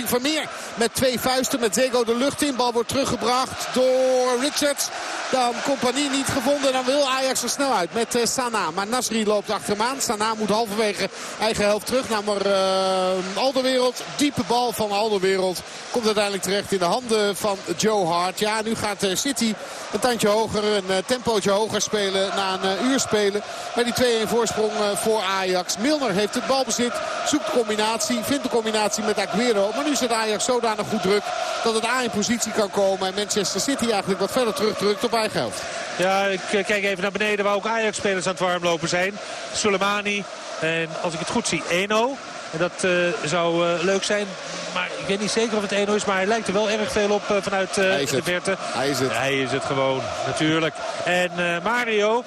richting Vermeer. Met twee vuisten, met Zego de lucht in. Bal wordt teruggebracht door Richards. Dan compagnie niet gevonden. Dan wil Ajax er snel uit met uh, Sana. Maar Nasri loopt achter hem aan. Sana moet halverwege eigen helft terug naar maar, uh, Alderwereld. Diepe bal van Alderwereld. Komt uiteindelijk terecht in de handen van Joe Hart. Ja, nu gaat uh, City een tandje hoger, een tempootje hoger spelen na een uur spelen. Bij die 2-1 voorsprong voor Ajax. Milner heeft het balbezit, zoekt combinatie, vindt de combinatie met Aguero. Maar nu zit Ajax zodanig goed druk dat het A in positie kan komen. En Manchester City eigenlijk wat verder terugdrukt op eigen helft. Ja, ik kijk even naar beneden waar ook Ajax-spelers aan het warmlopen zijn. Soleimani en als ik het goed zie, Eno. En dat uh, zou uh, leuk zijn. Maar ik weet niet zeker of het 1-0 is. Maar hij lijkt er wel erg veel op uh, vanuit de verte. Hij is het. Hij is het gewoon, natuurlijk. En Mario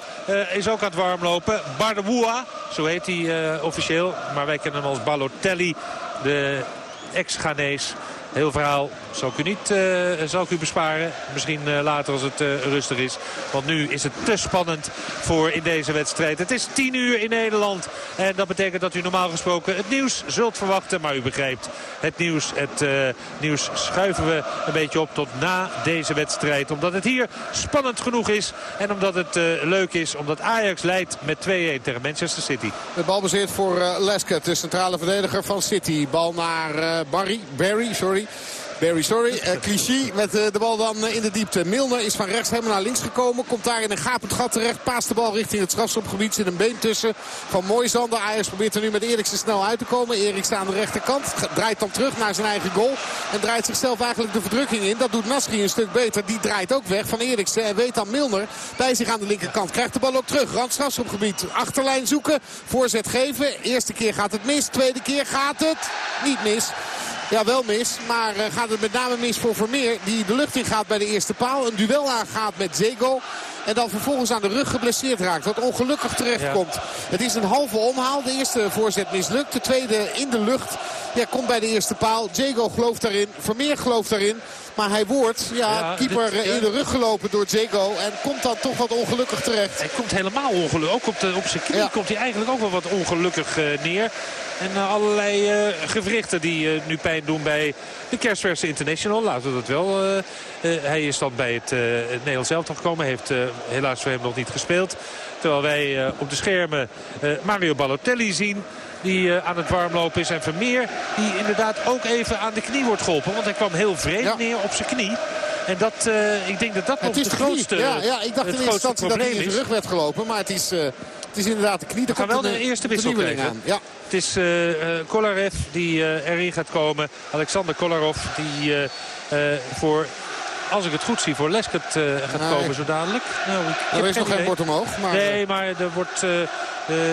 is ook aan het warmlopen. Bardeboua, zo heet hij officieel. Maar wij kennen hem als Balotelli. De ex-Ghanees. Heel verhaal zal ik u niet uh, zal ik u besparen. Misschien uh, later als het uh, rustig is. Want nu is het te spannend voor in deze wedstrijd. Het is 10 uur in Nederland. En dat betekent dat u normaal gesproken het nieuws zult verwachten. Maar u begrijpt, het nieuws, het nieuws schuiven we een beetje op tot na deze wedstrijd. Omdat het hier spannend genoeg is. En omdat het leuk is. Omdat Ajax leidt met 2-1 tegen Manchester City. De bal bezit voor Lescott, de centrale verdediger van City. Bal naar Barry, Barry, sorry. Barry, sorry. Uh, Clichy met uh, de bal dan uh, in de diepte. Milner is van rechts helemaal naar links gekomen. Komt daar in een gapend gat terecht. Paast de bal richting het strafschopgebied. Zit een been tussen van Moisander. Ajax probeert er nu met Eriksen snel uit te komen. Eriksen aan de rechterkant. Draait dan terug naar zijn eigen goal. En draait zichzelf eigenlijk de verdrukking in. Dat doet Nasri een stuk beter. Die draait ook weg van Eriksen. En weet dan Milner bij zich aan de linkerkant. Krijgt de bal ook terug. Rand strafschopgebied. Achterlijn zoeken. Voorzet geven. Eerste keer gaat het mis. Tweede keer gaat het niet mis. Ja, wel mis. Maar uh, gaat het met name mis voor Vermeer. Die de lucht in gaat bij de eerste paal. Een duel aangaat met Zego. En dan vervolgens aan de rug geblesseerd raakt. Wat ongelukkig terechtkomt. Ja. Het is een halve omhaal. De eerste voorzet mislukt. De tweede in de lucht. Ja, komt bij de eerste paal. Jago gelooft daarin. Vermeer gelooft daarin. Maar hij wordt, ja, ja keeper dit, in de rug gelopen door Jago. En komt dan toch wat ongelukkig terecht. Hij komt helemaal ongelukkig. Ook op, de, op zijn knie ja. komt hij eigenlijk ook wel wat ongelukkig uh, neer. En uh, allerlei uh, gewrichten die nu pijn doen bij de kerstverse international. Laten we dat wel. hij is dan bij het, het Nederlands elftal gekomen. Heeft helaas voor hem nog niet gespeeld. Terwijl wij op de schermen Mario Balotelli zien die uh, aan het warmlopen is. En Vermeer die inderdaad ook even aan de knie wordt geholpen. Want hij kwam heel vreemd ja. neer op zijn knie. En dat, uh, ik denk dat dat het nog de grootste Ja, ja ik dacht in eerste instantie dat hij in zijn rug werd gelopen. Maar het is, uh, het is inderdaad de knie. Er kan wel de eerste wissel krijgen. Aan. Ja. Het is uh, Kolarev die erin gaat komen. Alexander Kolarov die voor als ik het goed zie, voor Lesket uh, gaat nee. komen zo dadelijk. Nou, ik, er is nog geen bord omhoog. Maar... Nee, maar er wordt... Uh,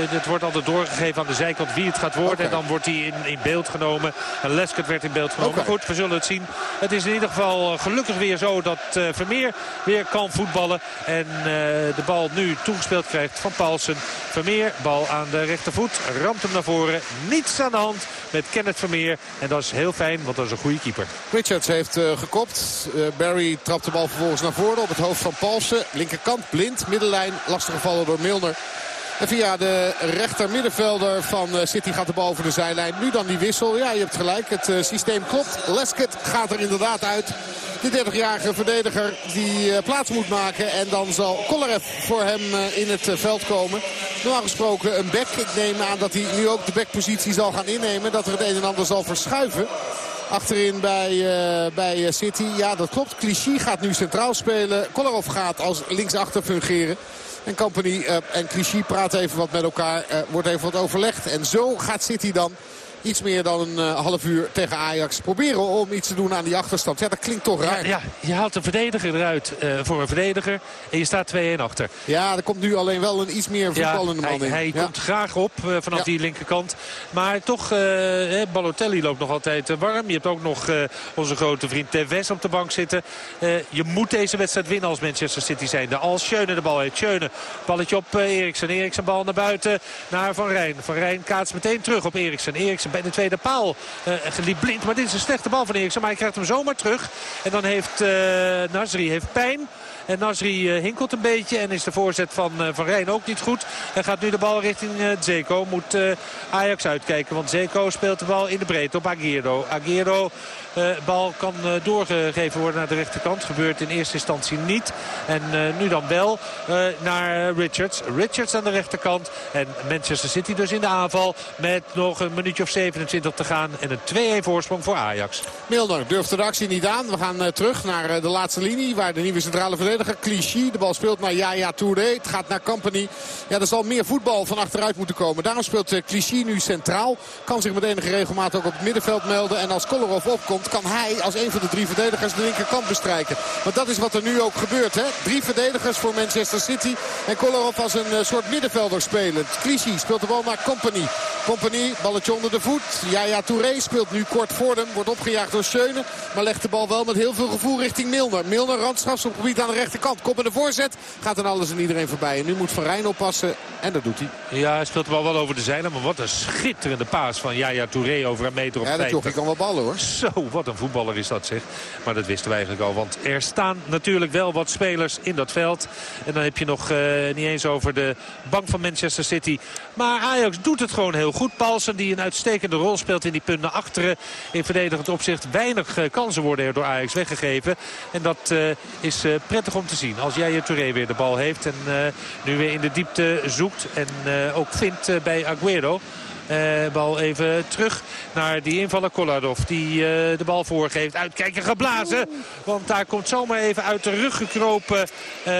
het wordt altijd doorgegeven aan de zijkant wie het gaat worden. Okay. En dan wordt hij in, in beeld genomen. En Lesket werd in beeld genomen. Okay. Goed, we zullen het zien. Het is in ieder geval gelukkig weer zo dat uh, Vermeer weer kan voetballen. En uh, de bal nu toegespeeld krijgt van Paulsen. Vermeer, bal aan de rechtervoet. Ramt hem naar voren. Niets aan de hand met Kenneth Vermeer. En dat is heel fijn, want dat is een goede keeper. Richards heeft gekopt. Barry trapt de bal vervolgens naar voren op het hoofd van Paulsen. Linkerkant blind, middenlijn. Lastig gevallen door Milner. En via de rechter middenvelder van City gaat de bal over de zijlijn. Nu dan die wissel. Ja, je hebt gelijk. Het uh, systeem klopt. Lesket gaat er inderdaad uit. De 30-jarige verdediger die uh, plaats moet maken. En dan zal Kollarev voor hem in het veld komen. Normaal gesproken een back. Ik neem aan dat hij nu ook de backpositie zal gaan innemen. Dat er het een en ander zal verschuiven. Achterin bij, uh, bij City. Ja, dat klopt. Clichy gaat nu centraal spelen. Kolarov gaat als linksachter fungeren. En Company uh, en Clichy praten even wat met elkaar. Wordt even wat overlegd. En zo gaat City dan iets meer dan een uh, half uur tegen Ajax proberen om iets te doen aan die achterstand. Ja, dat klinkt toch raar. Ja, ja je haalt een verdediger eruit uh, voor een verdediger en je staat 2-1 achter. Ja, er komt nu alleen wel een iets meer voetballende ja, man hij, in. Hij ja. komt graag op uh, vanaf die linkerkant. Maar toch, Balotelli loopt nog altijd warm. Je hebt ook nog onze grote vriend Tevez op de bank zitten. je moet deze wedstrijd winnen als Manchester City zijnde. Als Schöne de bal heeft. Schöne, balletje op Eriksen. Eriksen bal naar buiten naar Van Rijn. Van Rijn kaatst meteen terug op Eriksen. Eriksen bij de tweede paal uh, blind. Maar dit is een slechte bal van Eriksen. Maar hij krijgt hem zomaar terug. En dan heeft uh, Nasri heeft pijn. En Nasri hinkelt een beetje en is de voorzet van Van Rijn ook niet goed. En gaat nu de bal richting Zeko. Moet Ajax uitkijken, want Zeko speelt de bal in de breedte op. Agierdo uh, bal kan uh, doorgegeven worden naar de rechterkant. Gebeurt in eerste instantie niet. En uh, nu dan wel naar Richards. Richards aan de rechterkant. En Manchester City dus in de aanval. Met nog een minuutje of 27 te gaan. En een 2-1 voorsprong voor Ajax. Milner durft de actie niet aan. We gaan terug naar de laatste linie. Waar de nieuwe centrale verdediger Clichy de bal speelt naar Yaya Touré. Het gaat naar Company. Ja, er zal meer voetbal van achteruit moeten komen. Daarom speelt Clichy nu centraal. Kan zich met enige regelmaat ook op het middenveld melden. En als Kolarov opkomt kan hij als een van de drie verdedigers de linkerkant bestrijken. Want dat is wat er nu ook gebeurt. Hè? Drie verdedigers voor Manchester City. En Kolarov als een uh, soort middenvelder spelend. Clichy speelt de bal naar Company. Company, balletje onder de voet. Yaya Touré speelt nu kort voor hem. Wordt opgejaagd door Schöne. Maar legt de bal wel met heel veel gevoel richting Milner. Milner gebied aan de rechterkant. Komt in de voorzet. Gaat dan alles en iedereen voorbij. En nu moet Van Rijn oppassen. En dat doet hij. Ja, hij speelt de bal wel over de zeilen. Maar wat een schitterende paas van Yaya Touré over een meter op 50. Ja, dat kan wel ballen hoor. Zo, wat een voetballer is dat zeg. Maar dat wisten we eigenlijk al. Want er staan natuurlijk wel wat spelers in dat veld. En dan heb je nog uh, niet eens over de bank van Manchester City. Maar Ajax doet het gewoon heel goed. Paulsen die een uitstekende rol speelt in die punten achteren. In verdedigend opzicht weinig uh, kansen worden er door Ajax weggegeven. En dat uh, is prettig om te zien. Als jij je Touré weer de bal heeft. En nu weer in de diepte zoekt. En ook vindt bij Aguero. Uh, bal even terug naar die invaller Kolarov. Die uh, de bal voorgeeft. Uitkijken geblazen. Want daar komt zomaar even uit de rug gekropen. Uh,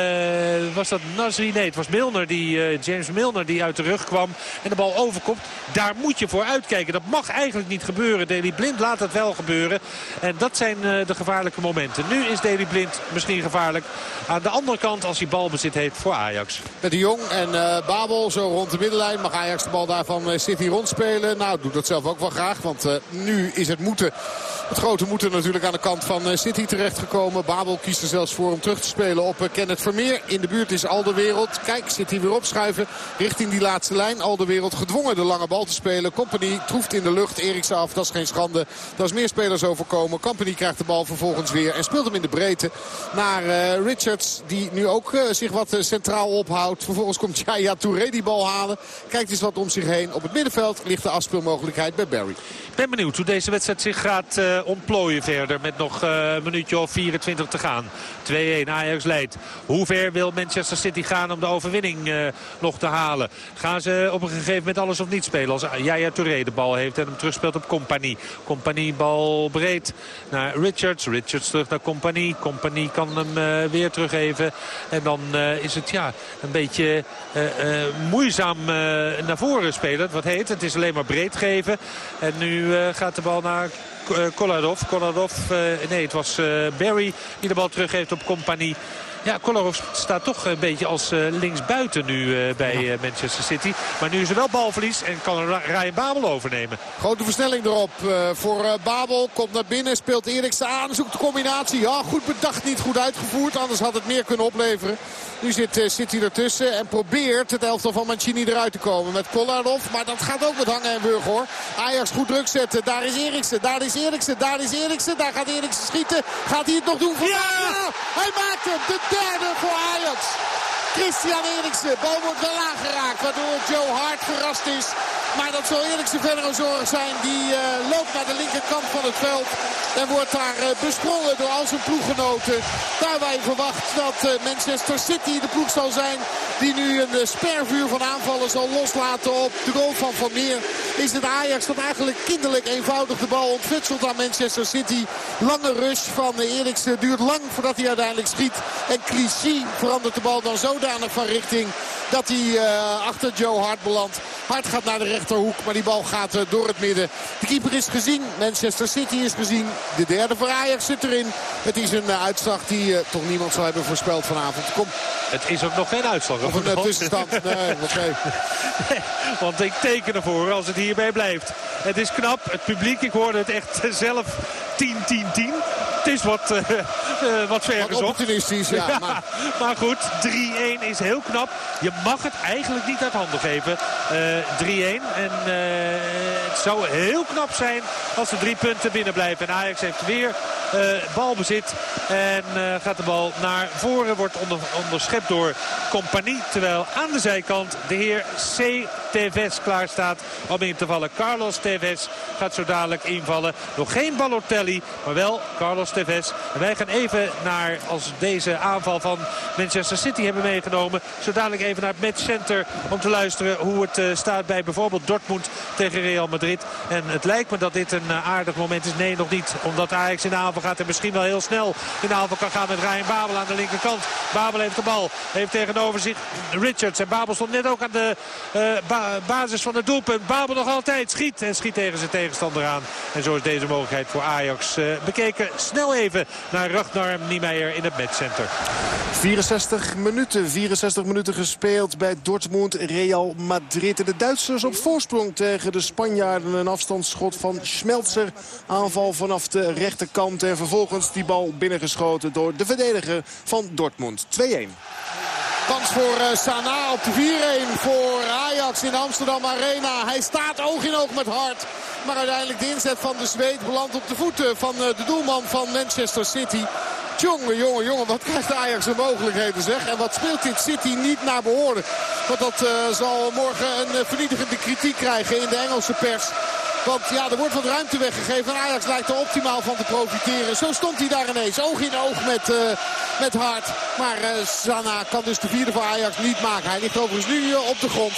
was dat Nasri? Nee, het was Milner die, James Milner die uit de rug kwam. En de bal overkomt. Daar moet je voor uitkijken. Dat mag eigenlijk niet gebeuren. Deli Blind laat het wel gebeuren. En dat zijn de gevaarlijke momenten. Nu is Deli Blind misschien gevaarlijk. Aan de andere kant als hij balbezit heeft voor Ajax. Met de Jong en Babel zo rond de middenlijn. Mag Ajax de bal daarvan City rond spelen. Nou, doet dat zelf ook wel graag. Want uh, nu is het moeten. Het grote moeten natuurlijk aan de kant van uh, City terechtgekomen. Babel kiest er zelfs voor om terug te spelen op uh, Kenneth Vermeer. In de buurt is Alderwereld. Kijk, zit hij weer opschuiven richting die laatste lijn. Alderwereld gedwongen de lange bal te spelen. Company troeft in de lucht. Eriksen af, dat is geen schande. Daar is meer spelers overkomen. Company krijgt de bal vervolgens weer en speelt hem in de breedte naar Richards. Die nu ook zich wat centraal ophoudt. Vervolgens komt Jaya Touré die bal halen. Kijkt eens wat om zich heen op het middenveld ligt de afspeelmogelijkheid bij Barry. Ik ben benieuwd hoe deze wedstrijd zich gaat uh, ontplooien verder. Met nog uh, een minuutje of 24 te gaan. 2-1 Ajax leidt. Hoe ver wil Manchester City gaan om de overwinning uh, nog te halen? Gaan ze op een gegeven moment alles of niet spelen? Als Jaya Touré de bal heeft en hem terugspeelt op Compagnie. Compagnie bal breed naar Richards. Richards terug naar Compagnie. Compagnie kan hem weer teruggeven. En dan is het ja, een beetje moeizaam naar voren spelen. Wat heet, het is alleen maar breed geven. En nu uh, gaat de bal naar uh, Kolarov. Kolarov, uh, nee het was Barry die de bal teruggeeft op Compagnie. Ja, Kolarov staat toch een beetje als uh, linksbuiten nu uh, bij uh, Manchester City. Maar nu is er wel balverlies en kan Ryan Babel overnemen. Grote versnelling erop voor Babel. Komt naar binnen, speelt Eriksen aan, zoekt de combinatie. Ja, goed bedacht, niet goed uitgevoerd. Anders had het meer kunnen opleveren. Nu zit City ertussen en probeert het elftal van Mancini eruit te komen met Kolarov. Maar dat gaat ook met hangen en burg hoor. Ajax goed druk zetten. Daar is Eriksen, daar is Eriksen, daar is Eriksen. Daar gaat Eriksen schieten. Gaat hij het nog doen? Ja! ja! Hij maakt hem! De derde voor Ajax. Christian Eriksen. Bal wordt wel aangeraakt. Waardoor Joe Hart verrast is. Maar dat zal Eriksen verder een zorg zijn. Die uh, loopt naar de linkerkant van het veld. En wordt daar uh, besprongen door al zijn ploeggenoten. Daar wij verwacht dat uh, Manchester City de ploeg zal zijn. Die nu een spervuur van aanvallen zal loslaten op de goal van Van Meer. Is het Ajax dat eigenlijk kinderlijk eenvoudig de bal ontfutselt aan Manchester City. Lange rush van Eriksen. Duurt lang voordat hij uiteindelijk schiet. En Clichy verandert de bal dan zodanig van richting dat hij uh, achter Joe Hart belandt. Hart gaat naar de rechterhoek, maar die bal gaat uh, door het midden. De keeper is gezien, Manchester City is gezien. De derde voor Ajax zit erin. Het is een uh, uitslag die toch niemand zou hebben voorspeld vanavond. Kom. Het is ook nog geen uitslag. Of een tussenstand. Nee, okay. nee, want ik teken ervoor als het hierbij blijft. Het is knap. Het publiek, ik hoorde het echt zelf 10-10-10. Het is wat, uh, uh, wat ver wat optimistisch, ja. ja maar... maar goed, 3-1 is heel knap. Je mag het eigenlijk niet uit handen geven. Uh, 3-1. En het zou heel knap zijn als de drie punten binnen blijven. En Ajax heeft weer balbezit. En gaat de bal naar voren. Wordt onder, onderschept door Compagnie. Terwijl aan de zijkant de heer C. Tevez klaar staat om in te vallen. Carlos Tevez gaat zo dadelijk invallen. Nog geen Balotelli, maar wel Carlos Tevez. En wij gaan even naar, als deze aanval van Manchester City hebben meegenomen... zo dadelijk even naar het matchcenter om te luisteren hoe het uh, staat bij bijvoorbeeld Dortmund tegen Real Madrid. En het lijkt me dat dit een uh, aardig moment is. Nee, nog niet. Omdat Ajax in de aanval gaat en misschien wel heel snel in de aanval kan gaan met Ryan Babel aan de linkerkant. Babel heeft de bal. Heeft tegenover zich Richards. En Babel stond net ook aan de uh, ba basis van het doelpunt. Babel nog altijd schiet en schiet tegen zijn tegenstander aan. En zo is deze mogelijkheid voor Ajax bekeken. Snel even naar Ragnar Niemeyer in het matchcenter. 64 minuten, 64 minuten gespeeld bij Dortmund, Real Madrid. En de Duitsers op voorsprong tegen de Spanjaarden. Een afstandsschot van Schmelzer. Aanval vanaf de rechterkant en vervolgens die bal binnengeschoten door de verdediger van Dortmund. 2-1. Kans voor uh, Sana op de 4-1 voor Ajax in de Amsterdam Arena. Hij staat oog in oog met Hart. Maar uiteindelijk de inzet van de Zweed belandt op de voeten van uh, de doelman van Manchester City. Jongen, jongen, jongen, wat krijgt Ajax een mogelijkheden zeg. En wat speelt dit City niet naar behoren. Want dat uh, zal morgen een vernietigende kritiek krijgen in de Engelse pers. Want ja, er wordt wat ruimte weggegeven. En Ajax lijkt er optimaal van te profiteren. Zo stond hij daar ineens. Oog in oog met, uh, met Hart. Maar uh, Sana kan dus de vierde voor Ajax niet maken. Hij ligt overigens nu uh, op de grond.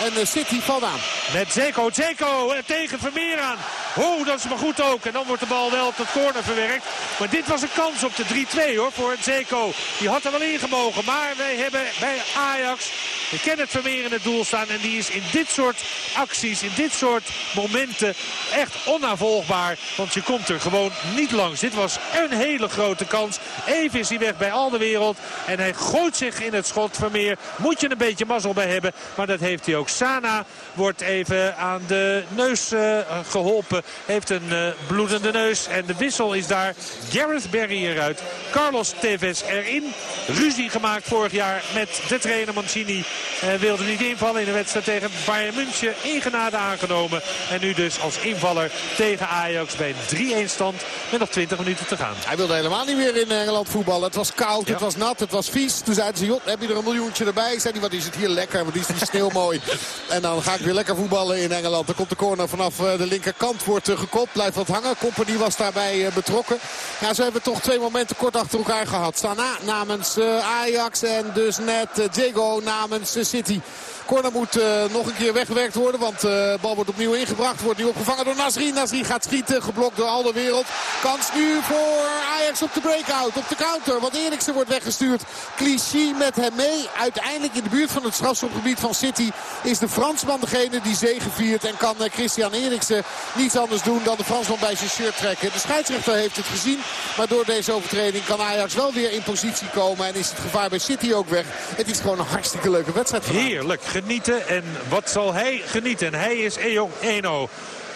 En City valt aan. Met Zeko. Zeko tegen Vermeer aan. Oh, dat is maar goed ook. En dan wordt de bal wel tot corner verwerkt. Maar dit was een kans op de 3-2 hoor voor Zeko. Die had er wel ingemogen. Maar wij hebben bij Ajax de Kenneth Vermeer in het doel staan. En die is in dit soort acties, in dit soort momenten echt onnavolgbaar. Want je komt er gewoon niet langs. Dit was een hele grote kans. Even is hij weg bij al de wereld. En hij gooit zich in het schot Vermeer. Moet je een beetje mazzel bij hebben. Maar dat heeft hij ook. Sana wordt even aan de neus uh, geholpen. Heeft een uh, bloedende neus. En de wissel is daar. Gareth Barry eruit. Carlos Tevez erin. Ruzie gemaakt vorig jaar met de trainer Mancini. Uh, wilde niet invallen in de wedstrijd tegen Bayern München. Ingenade aangenomen. En nu dus als invaller tegen Ajax bij een 3-1 stand met nog 20 minuten te gaan. Hij wilde helemaal niet meer in Engeland voetballen. Het was koud, ja. het was nat, het was vies. Toen zeiden ze, joh, heb je er een miljoentje erbij? Zei hij, wat is het hier lekker, wat is die sneeuw mooi. en dan ga ik weer lekker voetballen in Engeland. Dan komt de corner vanaf de linkerkant, wordt gekopt, blijft wat hangen. Company was daarbij betrokken. Ja, ze hebben toch twee momenten kort achter elkaar gehad. Sana namens Ajax en dus net Diego namens City. Corner moet uh, nog een keer weggewerkt worden. Want de uh, bal wordt opnieuw ingebracht. Wordt nu opgevangen door Nasri. Nasri gaat schieten. Geblokt door al de wereld. Kans nu voor Ajax op de breakout. Op de counter. Want Eriksen wordt weggestuurd. Clichy met hem mee. Uiteindelijk in de buurt van het strafschopgebied van City is de Fransman degene die zegeviert. En kan uh, Christian Eriksen niets anders doen dan de Fransman bij zijn shirt trekken. De scheidsrechter heeft het gezien. Maar door deze overtreding kan Ajax wel weer in positie komen. En is het gevaar bij City ook weg. Het is gewoon een hartstikke leuke wedstrijd. Heerlijk genieten. En wat zal hij genieten? Hij is Ejong Eno.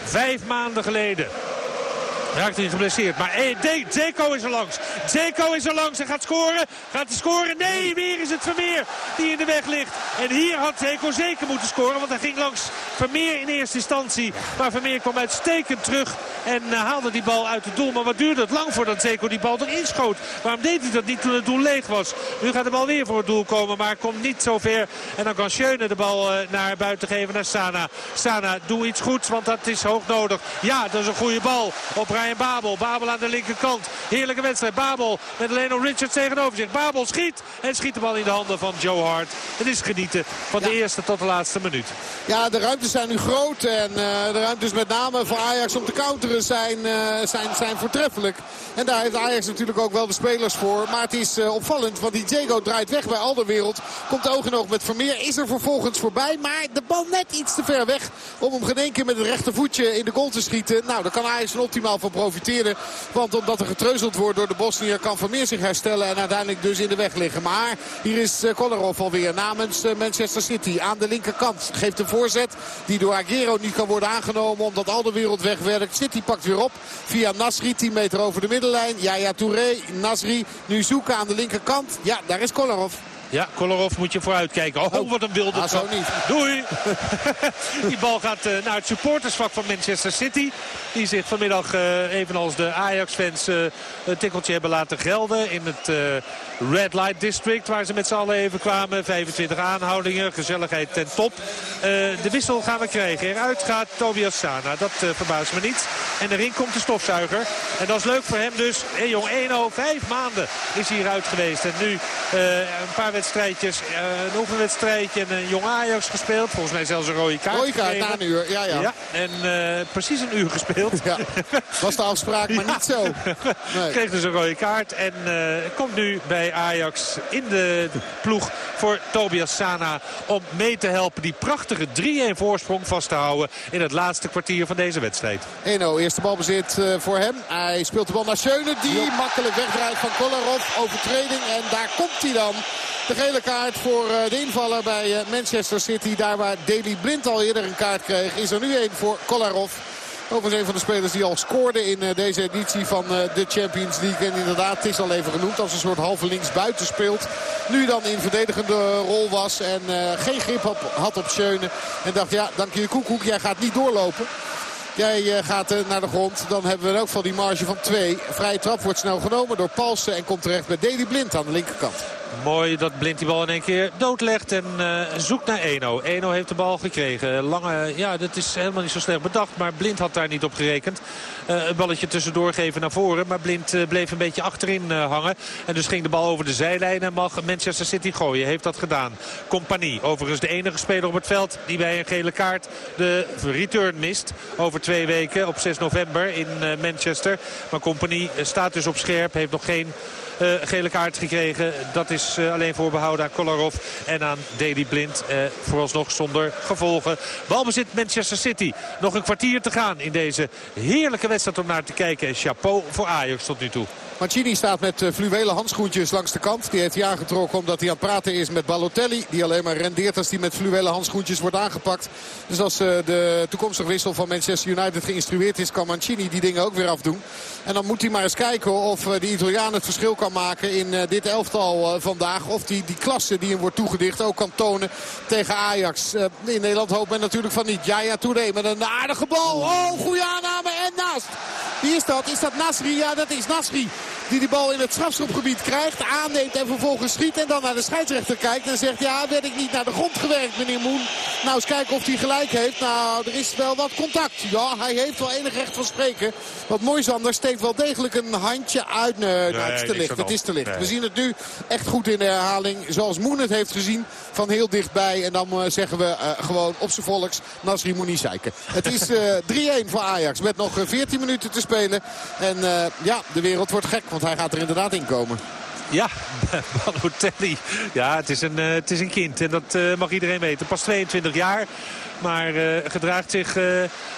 Vijf maanden geleden Raakt hij geblesseerd. Maar eh, Zeko is er langs. Zeko is er langs en gaat scoren. Gaat hij scoren? Nee, weer is het Vermeer die in de weg ligt. En hier had Zeko zeker moeten scoren. Want hij ging langs Vermeer in eerste instantie. Maar Vermeer kwam uitstekend terug. En uh, haalde die bal uit het doel. Maar wat duurde het lang voordat Zeko die bal erin schoot. Waarom deed hij dat niet toen het doel leeg was? Nu gaat de bal weer voor het doel komen. Maar komt niet zo ver. En dan kan Schöne de bal uh, naar buiten geven naar Sana. Sana, doe iets goeds. Want dat is hoog nodig. Ja, dat is een goede bal. Op Brian Babel. Babel aan de linkerkant. Heerlijke wedstrijd. Babel met Leno Richards tegenover zich. Babel schiet en schiet de bal in de handen van Joe Hart. Het is genieten van de eerste tot de laatste minuut. Ja, de ruimtes zijn nu groot. En uh, de ruimtes met name voor Ajax om te counteren zijn, uh, zijn, zijn voortreffelijk. En daar heeft Ajax natuurlijk ook wel de spelers voor. Maar het is uh, opvallend, want die Diego draait weg bij Alderwereld. Komt oog in oog met Vermeer. Is er vervolgens voorbij. Maar de bal net iets te ver weg om hem geen één keer met het rechtervoetje in de goal te schieten. Nou, daar kan Ajax een optimaal van profiteren. Want omdat er getreuzeld wordt door de Bosnier kan Vermeer zich herstellen. En uiteindelijk dus in de weg liggen. Maar hier is uh, Kolarov alweer namens uh, Manchester City aan de linkerkant. Geeft een voorzet die door Aguero niet kan worden aangenomen. Omdat al de wereld wegwerkt. City pakt weer op via Nasri. 10 meter over de middenlijn. Ja, ja, Touré, Nasri. Nu zoeken aan de linkerkant. Ja, daar is Kolarov. Ja, Kolarov moet je vooruit kijken. Oh, Oh. wat een wilde Ah, zo trap. niet. Doei. die bal gaat eh, naar het supportersvak van Manchester City. Die zich vanmiddag, eh, evenals de Ajax-fans, eh, een tikkeltje hebben laten gelden. In het Red Light District, waar ze met z'n allen even kwamen. 25 aanhoudingen, gezelligheid ten top. De wissel gaan we krijgen. Eruit gaat Tobias Sana. Dat verbaast me niet. En erin komt de stofzuiger. En dat is leuk voor hem dus. Hey, jong 1-0, vijf maanden is hij eruit geweest. En nu een paar wedstrijdjes, eh, een oefenwedstrijdje en een jong Ajax gespeeld. Volgens mij zelfs een rode kaart Rode kaart na een uur. Ja, ja. Ja, en eh, precies een uur gespeeld. Ja, was de afspraak, maar niet zo. Nee. Kreeg dus een rode kaart en eh, komt nu bij Ajax in de ploeg voor Tobias Sana om mee te helpen die prachtige 3-1 voorsprong vast te houden in het laatste kwartier van deze wedstrijd. 1-0, eerste balbezit voor hem. Hij speelt de bal naar Schöne, die makkelijk wegdraait van Kolarov. Overtreding en daar komt hij dan. De gele kaart voor eh, de invaller bij eh, Manchester City. Daar waar Daley Blind al eerder een kaart kreeg, is er nu één voor Kolarov. Overigens een van de spelers die al scoorde in eh, deze editie van de Champions League. En inderdaad, het is al even genoemd als een soort halve linksbuiten speelt. Nu dan in verdedigende rol was en geen grip had, op Schöne. En dacht, ja, dank je koekoek, jij gaat niet doorlopen. Jij gaat naar de grond. Dan hebben we in elk die marge van twee. Vrije trap wordt snel genomen door Palsen en komt terecht bij Deli Blind aan de linkerkant. Mooi dat Blind die bal in één keer doodlegt en eh, zoekt naar Eno. Eno heeft de bal gekregen. Lange, ja, dat is helemaal niet zo slecht bedacht. Maar Blind had daar niet op gerekend. Eh, een balletje tussendoor geven naar voren. Maar Blind eh, bleef een beetje achterin hangen. En dus ging de bal over de zijlijn en mag Manchester City gooien. Heeft dat gedaan. Compagnie, overigens de enige speler op het veld die bij een gele kaart de return mist. Over twee weken op 6 november in Manchester. Maar Compagnie staat dus op scherp. Heeft nog geen gele kaart gekregen. Dat is eh, alleen voorbehouden aan Kolarov en aan Daley Blind. Eh, vooralsnog zonder gevolgen. Balbezit Manchester City. Nog een kwartier te gaan in deze heerlijke wedstrijd om naar te kijken. En chapeau voor Ajax tot nu toe. Mancini staat met eh, fluwelen handschoentjes langs de kant. Die heeft hij aangetrokken omdat hij aan het praten is met Balotelli. Die alleen maar rendeert als hij met fluwelen handschoentjes wordt aangepakt. Dus als eh, de toekomstige wissel van Manchester United geïnstrueerd is... kan Mancini die dingen ook weer afdoen. En dan moet hij maar eens kijken of eh, de Italiaan het verschil kan maken in dit elftal vandaag. Of die, die klasse die hem wordt toegedicht ook kan tonen tegen Ajax. In Nederland hoopt men natuurlijk van niet. Jaya Touré met een aardige bal. Oh, goede aanname en naast. Wie is dat? Is dat Nasri? Ja, dat is Nasri. Die die bal in het strafschopgebied krijgt, aanneemt en vervolgens schiet. En dan naar de scheidsrechter kijkt en zegt... ja, werd ik niet naar de grond gewerkt, meneer Moen. Nou, eens kijken of hij gelijk heeft. Nou, er is wel wat contact. Ja, hij heeft wel enig recht van spreken. Wat mooi Sander steekt wel degelijk een handje uit. Nee, nou, het is te licht. Het is te licht. We zien het nu echt goed in de herhaling. Zoals Moen het heeft gezien. Van heel dichtbij. En dan eh, zeggen we eh, gewoon op zijn volks. Nasri moet niet zeiken. Het is eh 3-1 voor Ajax. Met nog eh, 14 minuten te spelen. En eh, ja, de wereld wordt gek. Want hij gaat er inderdaad in komen. Ja, Balotelli. Ja, het is een, eh, het is een kind. En dat eh, mag iedereen weten. Pas 22 jaar. Maar eh, gedraagt zich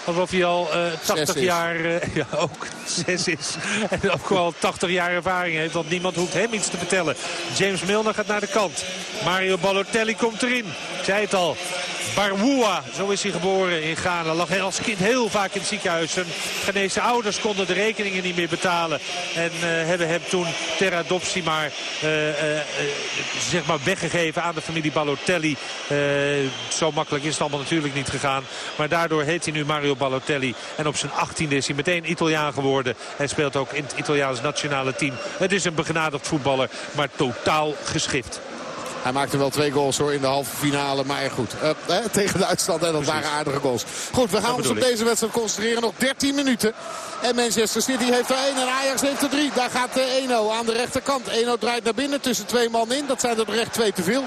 alsof hij al eh 80 is. jaar, ja, ook zes is. En ook al 80 jaar ervaring heeft. Want niemand hoeft hem iets te vertellen. James Milner gaat naar de kant. Mario Balotelli komt erin. Ik zei het al. Barwoa, zo is hij geboren in Ghana. Lag hij als kind heel vaak in het ziekenhuis. Zijn Ghanese ouders konden de rekeningen niet meer betalen. En eh, hebben hem toen ter adoptie maar, eh, eh, zeg maar weggegeven aan de familie Balotelli. Zo makkelijk is het allemaal natuurlijk niet gegaan. Maar daardoor heet hij nu Mario Balotelli. En op zijn 18e is hij meteen Italiaan geworden. Hij speelt ook in het Italiaans nationale team. Het is een begenadigd voetballer, maar totaal geschift. Hij maakte wel twee goals hoor in de halve finale. Maar goed, eh, eh, tegen Duitsland. En dat waren aardige goals. Goed, we gaan ons op deze wedstrijd concentreren. Nog 13 minuten. En Manchester City heeft er één en Ajax heeft er drie. Daar gaat eh, Eno aan de rechterkant. Eno draait naar binnen tussen twee man in. Dat zijn er er echt twee te veel.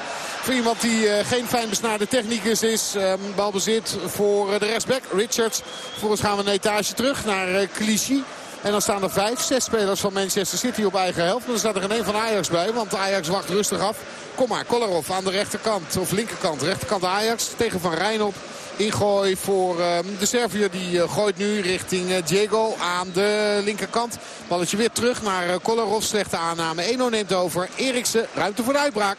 Voor iemand die eh, geen fijn besnaarde technicus is. Ehm, balbezit voor eh, de rechtsback Richards. Vervolgens gaan we een etage terug naar eh, Clichy. En dan staan er vijf, zes spelers van Manchester City op eigen helft. Maar er staat er geen één van Ajax bij, want Ajax wacht rustig af. Kom maar, Kolarov aan de rechterkant, of linkerkant. Rechterkant Ajax tegen Van Rijn op. Ingooi voor ehm, de Serviër. Die eh, gooit nu richting eh, Diego aan de linkerkant. Balletje weer terug naar eh, Kolarov. Slechte aanname. Eno neemt over. Eriksen, ruimte voor de uitbraak.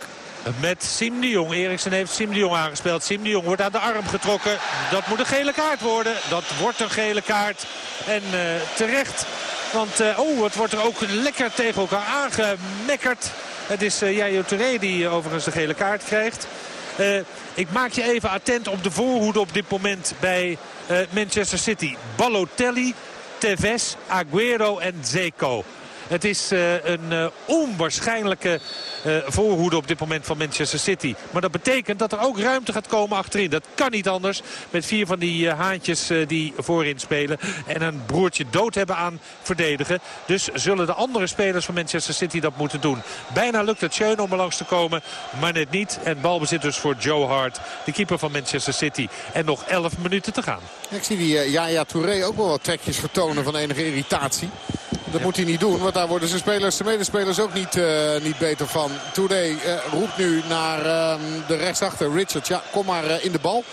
Met Sim de Jong. Eriksen heeft Sim de Jong aangespeeld. Sim de Jong wordt aan de arm getrokken. Dat moet een gele kaart worden. Dat wordt een gele kaart. En eh, terecht. Want eh, oh, het wordt er ook lekker tegen elkaar aangemekkerd. Het is uh, Jajo Touré die overigens de gele kaart krijgt. ik maak je even attent op de voorhoede op dit moment bij Manchester City. Balotelli, Tevez, Aguero en Zeko. Het is uh, een uh, onwaarschijnlijke uh, voorhoede op dit moment van Manchester City. Maar dat betekent dat er ook ruimte gaat komen achterin. Dat kan niet anders met vier van die haantjes die voorin spelen. En een broertje dood hebben aan verdedigen. Dus zullen de andere spelers van Manchester City dat moeten doen. Bijna lukt het Schöne om er langs te komen, maar net niet. En balbezit dus voor Joe Hart, de keeper van Manchester City. En nog 11 minuten te gaan. Ik zie die uh, Yaya Touré ook wel wat trekjes vertonen van enige irritatie. Dat moet hij niet doen, want daar worden zijn spelers, medespelers ook niet, uh, niet beter van. Touré uh, roept nu naar uh, de rechtsachter Richard. Ja, kom maar in de bal.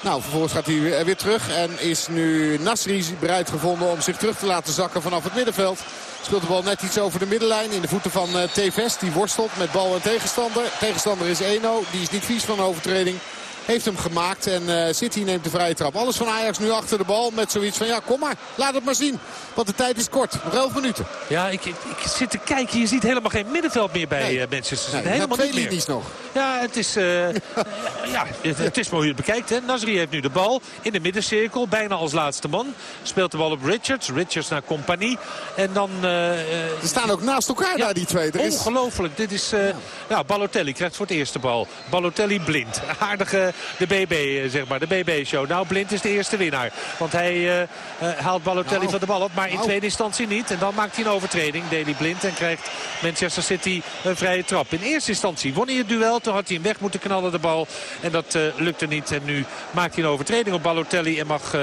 Nou, vervolgens gaat hij weer terug. En is nu Nasri bereid gevonden om zich terug te laten zakken vanaf het middenveld. Speelt de bal net iets over de middenlijn in de voeten van Tevez. Die worstelt met bal en tegenstander. Tegenstander is Eno. Die is niet vies van overtreding. Heeft hem gemaakt en uh, City neemt de vrije trap. Alles van Ajax nu achter de bal met zoiets van ja kom maar. Laat het maar zien. Want de tijd is kort. Nog 11 minuten. Ja, ik, ik, zit te kijken. Je ziet helemaal geen middenveld meer bij nee. uh, Manchester Nee, helemaal twee niet linies nog. Ja, het is, uh, ja, het, het, is mooi hoe je het bekijkt. Hè. Nasri heeft nu de bal in de middencirkel. Bijna als laatste man. Speelt de bal op Richards. Richards naar Compagnie. En dan... Ze staan ook naast elkaar ja, daar die twee. Er is... Ongelooflijk. Dit is... Ja. ja. Balotelli krijgt voor het eerste bal. Balotelli blind. Aardige de BB, eh, zeg maar. De BB-show. Nou, Blind is de eerste winnaar. Want hij uh, haalt Balotelli nou. van de bal op. Maar in nou. tweede instantie niet. En dan maakt hij een overtreding. Daily Blind. En krijgt Manchester City een vrije trap. In eerste instantie won hij het duel. Toen had hij hem weg moeten knallen, de bal. En dat lukte niet. En nu maakt hij een overtreding op Balotelli. En mag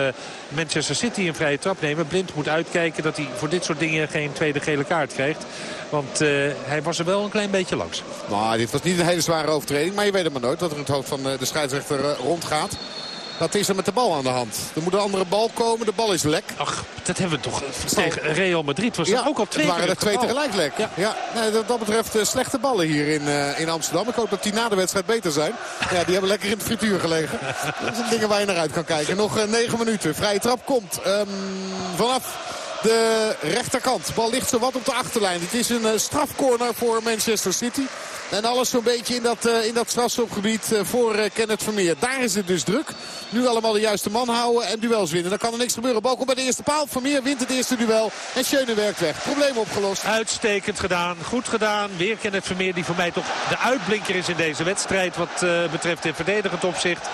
Manchester City een vrije trap nemen. Blind moet uitkijken dat hij voor dit soort dingen geen tweede gele kaart krijgt. Want uh, hij was er wel een klein beetje langs. Nou, dit was niet een hele zware overtreding. Maar je weet het maar nooit wat er in het hoofd van de scheidsrechter rondgaat. Dat is er met de bal aan de hand. Er moet een andere bal komen. De bal is lek. Ach, dat hebben we toch tegen Real Madrid. Was ja, ook al twee het waren er twee tegelijk lek. Ja. ja nee, dat, dat, betreft uh, slechte ballen hier in, uh, in Amsterdam. Ik hoop dat die na de wedstrijd beter zijn. Ja, die hebben lekker in de frituur gelegen. Dat zijn dingen waar je naar uit kan kijken. Nog uh, negen minuten. Vrije trap komt um, vanaf de rechterkant. De bal ligt zo wat op de achterlijn. Het is een strafcorner voor Manchester City. En alles zo'n beetje in dat, uh, in dat uh, voor uh, Kenneth Vermeer. Daar is het dus druk. Nu allemaal de juiste man houden en duels winnen. Dan kan er niks gebeuren. Bal komt bij de eerste paal. Vermeer wint het eerste duel. En Schöne werkt weg. Probleem opgelost. Uitstekend gedaan. Goed gedaan. Weer Kenneth Vermeer die voor mij toch de uitblinker is in deze wedstrijd. Wat betreft in verdedigend opzicht.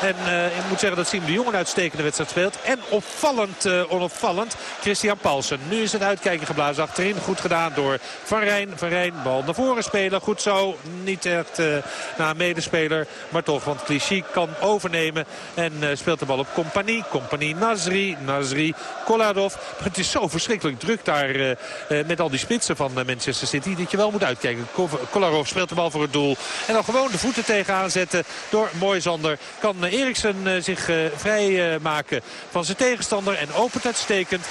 En ik moet zeggen dat Siem de Jong een uitstekende wedstrijd speelt. En opvallend, onopvallend, Christian Paulsen. Nu is het uitkijken geblazen achterin. Goed gedaan door Van Rijn. Van Rijn bal naar voren spelen. Goed zo. Niet echt uh, naar medespeler. Maar toch, want Clichy kan overnemen. En uh, speelt de bal op Compagnie. Compagnie Nasri. Nasri Kolarov. Maar het is zo verschrikkelijk druk daar uh, met al die spitsen van Manchester City. Dat je wel moet uitkijken. Kolarov speelt de bal voor het doel. En dan gewoon de voeten tegenaan zetten door Moisander. Kan Eriksen zich vrij maken van zijn tegenstander. En opent uitstekend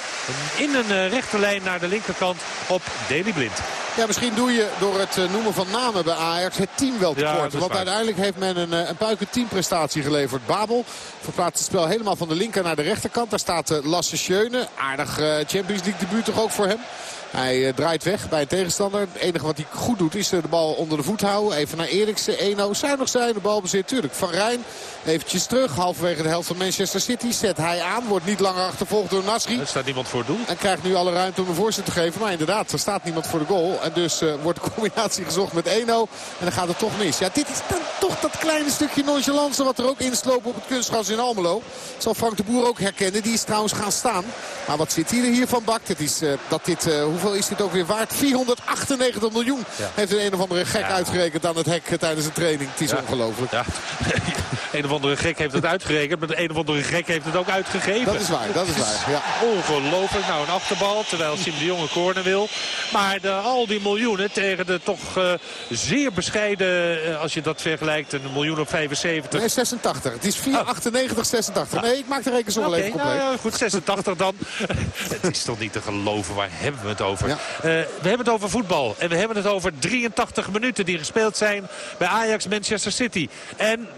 in een rechte lijn naar de linkerkant op Deli Blind. Ja, misschien doe je door het noemen van namen bij Ajax het team wel tekort. Ja, Want uiteindelijk heeft men een, eh, een puiken teamprestatie geleverd. Babel verplaatst het spel helemaal van de linker naar de rechterkant. Daar staat uh, Lasse Schöne. Aardig uh, Champions League debuut toch ook voor hem. Hij uh, draait weg bij een tegenstander. Het enige wat hij goed doet is de bal onder de voet houden. Even naar Eriksen. 1-0 zuinig zijn. De bal bezit natuurlijk. Van Rijn eventjes terug. Halverwege de helft van Manchester City. Zet hij aan. Wordt niet langer achtervolgd door Nasri. Er staat niemand voor het doel. En krijgt nu alle ruimte om een voorzet te geven. Maar inderdaad, er staat niemand voor de goal. En dus uh, wordt de combinatie gezocht met 1-0. En dan gaat het toch mis. Ja, dit is dan toch dat kleine stukje nonchalance wat er ook insloop op het kunstgras in Almelo. zal Frank de Boer ook herkennen. Die is trouwens gaan staan. Maar wat zit hier hiervan bakt? Het is uh, dat dit, uh, hoeveel is dit ook weer waard? 498 miljoen ja. heeft een een of andere gek ja. uitgerekend aan het hek tijdens de training. Het is ja. ongelooflijk. Een of andere gek heeft het uitgerekend. Maar de een of andere gek heeft het ook uitgegeven. Dat is waar, dat is waar. Ja. Ongelooflijk. Nou, een achterbal. Terwijl Sim de Jonge corner wil. Maar de, al die miljoenen tegen de toch uh, zeer bescheiden, uh, als je dat vergelijkt, een miljoen op 75. Nee, 86. Het is 498, 86. Nee, ik maak de rekensom okay, even compleet. Nou, ja, goed, 86 dan. het is toch niet te geloven. Waar hebben we het over? Over. Uh, we hebben het over voetbal. En we hebben het over 83 minuten die gespeeld zijn bij Ajax Manchester City. En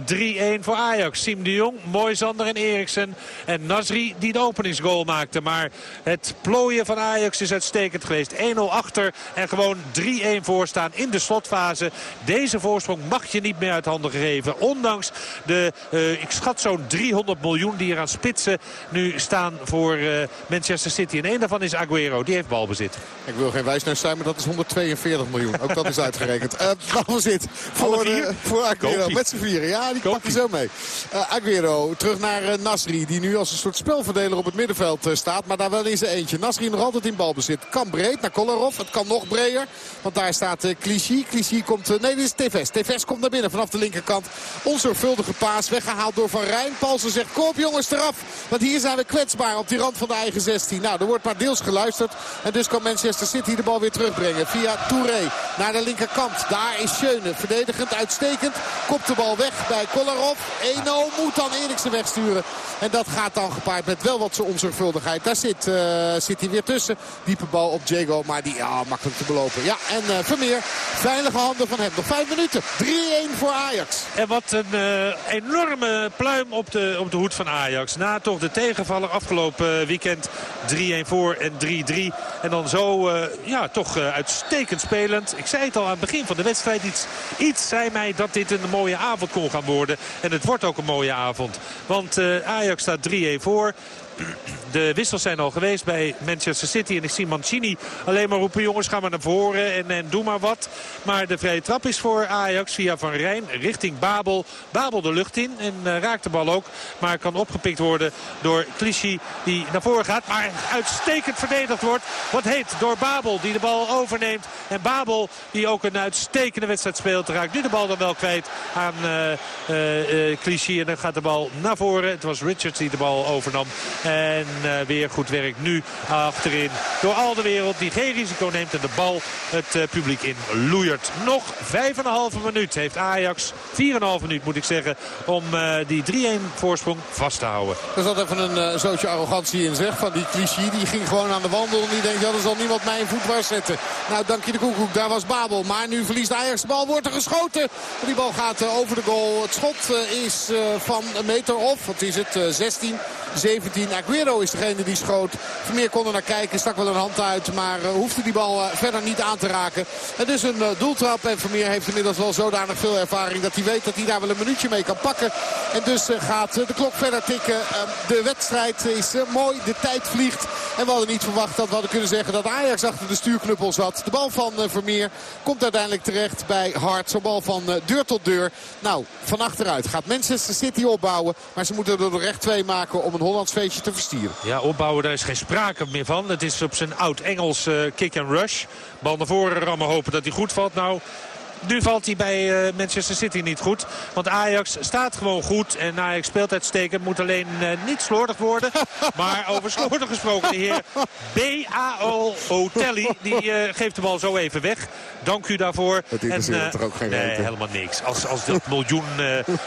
3-1 voor Ajax. Siem de Jong, Moisander en Eriksen. En Nasri die de openingsgoal maakte. Maar het plooien van Ajax is uitstekend geweest. 1-0 achter en gewoon 3-1 voor staan in de slotfase. Deze voorsprong mag je niet meer uit handen geven. Ondanks de, uh, ik schat zo'n 300 miljoen die er aan spitsen nu staan voor uh, Manchester City. En één daarvan is Aguero. Die heeft balbezit. Ik wil geen wijsneus zijn, maar dat is 142 miljoen. Ook dat is uitgerekend. Uh, balbezit voor, uh, voor Aguero. Met z'n vieren. Ja, die pak je zo mee. Uh, Aguero terug naar uh, Nasri. Die nu als een soort spelverdeler op het middenveld staat. Maar daar wel in zijn eentje. Nasri nog altijd in balbezit. Kan breed naar Kolarov. Het kan nog breder. Want daar staat uh, Clichy. Clichy komt... nee, dit is Tevez. Tevez komt naar binnen vanaf de linkerkant. Onzorgvuldige paas. Weggehaald door Van Rijn. Paulsen zegt, kom op jongens eraf. Want hier zijn we kwetsbaar op die rand van de eigen 16. Nou, er wordt maar deels geluisterd. En dus kan Manchester City de bal weer terugbrengen. Via Touré naar de linkerkant. Daar is Schöne. Verdedigend uitstekend. Kopt de bal weg bij Kolarov. 1-0 moet dan Eriksen wegsturen. En dat gaat dan gepaard met wel wat onzorgvuldigheid. Daar zit, uh, hij weer tussen. Diepe bal op Diego. Maar die ja, makkelijk te belopen. Ja, en uh, Vermeer. Veilige handen van hem. Nog vijf minuten. 3-1 voor Ajax. En wat een uh, enorme pluim op de, op de hoed van Ajax. Na toch de tegenvaller afgelopen weekend. 3-1 voor en 3-3. En dan zo, ja, toch uitstekend spelend. Ik zei het al aan het begin van de wedstrijd. Iets, iets zei mij dat dit een mooie avond kon gaan worden. En het wordt ook een mooie avond. Want uh, Ajax staat 3-1 voor. De wissels zijn al geweest bij Manchester City. En ik zie Mancini alleen maar roepen... jongens, ga maar naar voren en, en doe maar wat. Maar de vrije trap is voor Ajax via Van Rijn richting Babel. Babel de lucht in en uh, raakt de bal ook. Maar kan opgepikt worden door Clichy die naar voren gaat. Maar uitstekend verdedigd wordt. Wat heet door Babel die de bal overneemt. En Babel die ook een uitstekende wedstrijd speelt. Raakt nu de bal dan wel kwijt aan uh, uh, Clichy. En dan gaat de bal naar voren. Het was Richards die de bal overnam. En uh, weer goed werk nu achterin door al de wereld die geen risico neemt en de bal het uh, publiek in loeiert. Nog 5,5 minuut heeft Ajax, 4,5 minuut moet ik zeggen, om uh, die 3-1 voorsprong vast te houden. Er zat even een uh, zootje arrogantie in zeg van die cliché. Die ging gewoon aan de wandel en die denkt, ja, er zal niemand mij in voet waar zetten. Nou, dank je de koekoek, daar was Babel. Maar nu verliest Ajax de bal, wordt er geschoten. Die bal gaat over de goal. Het schot is van een meter of, wat is het, 16, 17. Aguero is degene die schoot. Vermeer kon er naar kijken, stak wel een hand uit. Maar uh, hoefde die bal uh, verder niet aan te raken. Het is een uh, doeltrap. En Vermeer heeft inmiddels wel zodanig veel ervaring dat hij weet dat hij daar wel een minuutje mee kan pakken. En dus gaat de klok verder tikken. de wedstrijd is mooi. De tijd vliegt. En we hadden niet verwacht dat we hadden kunnen zeggen dat Ajax achter de stuurknuppel zat. De bal van Vermeer komt uiteindelijk terecht bij Hart. Zo'n bal van deur tot deur. Nou, van achteruit gaat Manchester City opbouwen. Maar ze moeten er nog recht twee maken om een Hollands feestje te verstieren. Ja, opbouwen, daar is geen sprake meer van. Het is op zijn oud-Engels uh, kick and rush. Bal naar voren rammen, hopen dat hij goed valt. Nou, nu valt hij bij uh, Manchester City niet goed. Want Ajax staat gewoon goed. En Ajax speelt uitstekend. Moet alleen uh, niet slordig worden. maar over slordig gesproken. De heer B.A.O. Otelli. Die geeft de bal zo even weg. Dank u daarvoor. Het interesseert en, ook geen Nee, helemaal niks. Als, als dat miljoen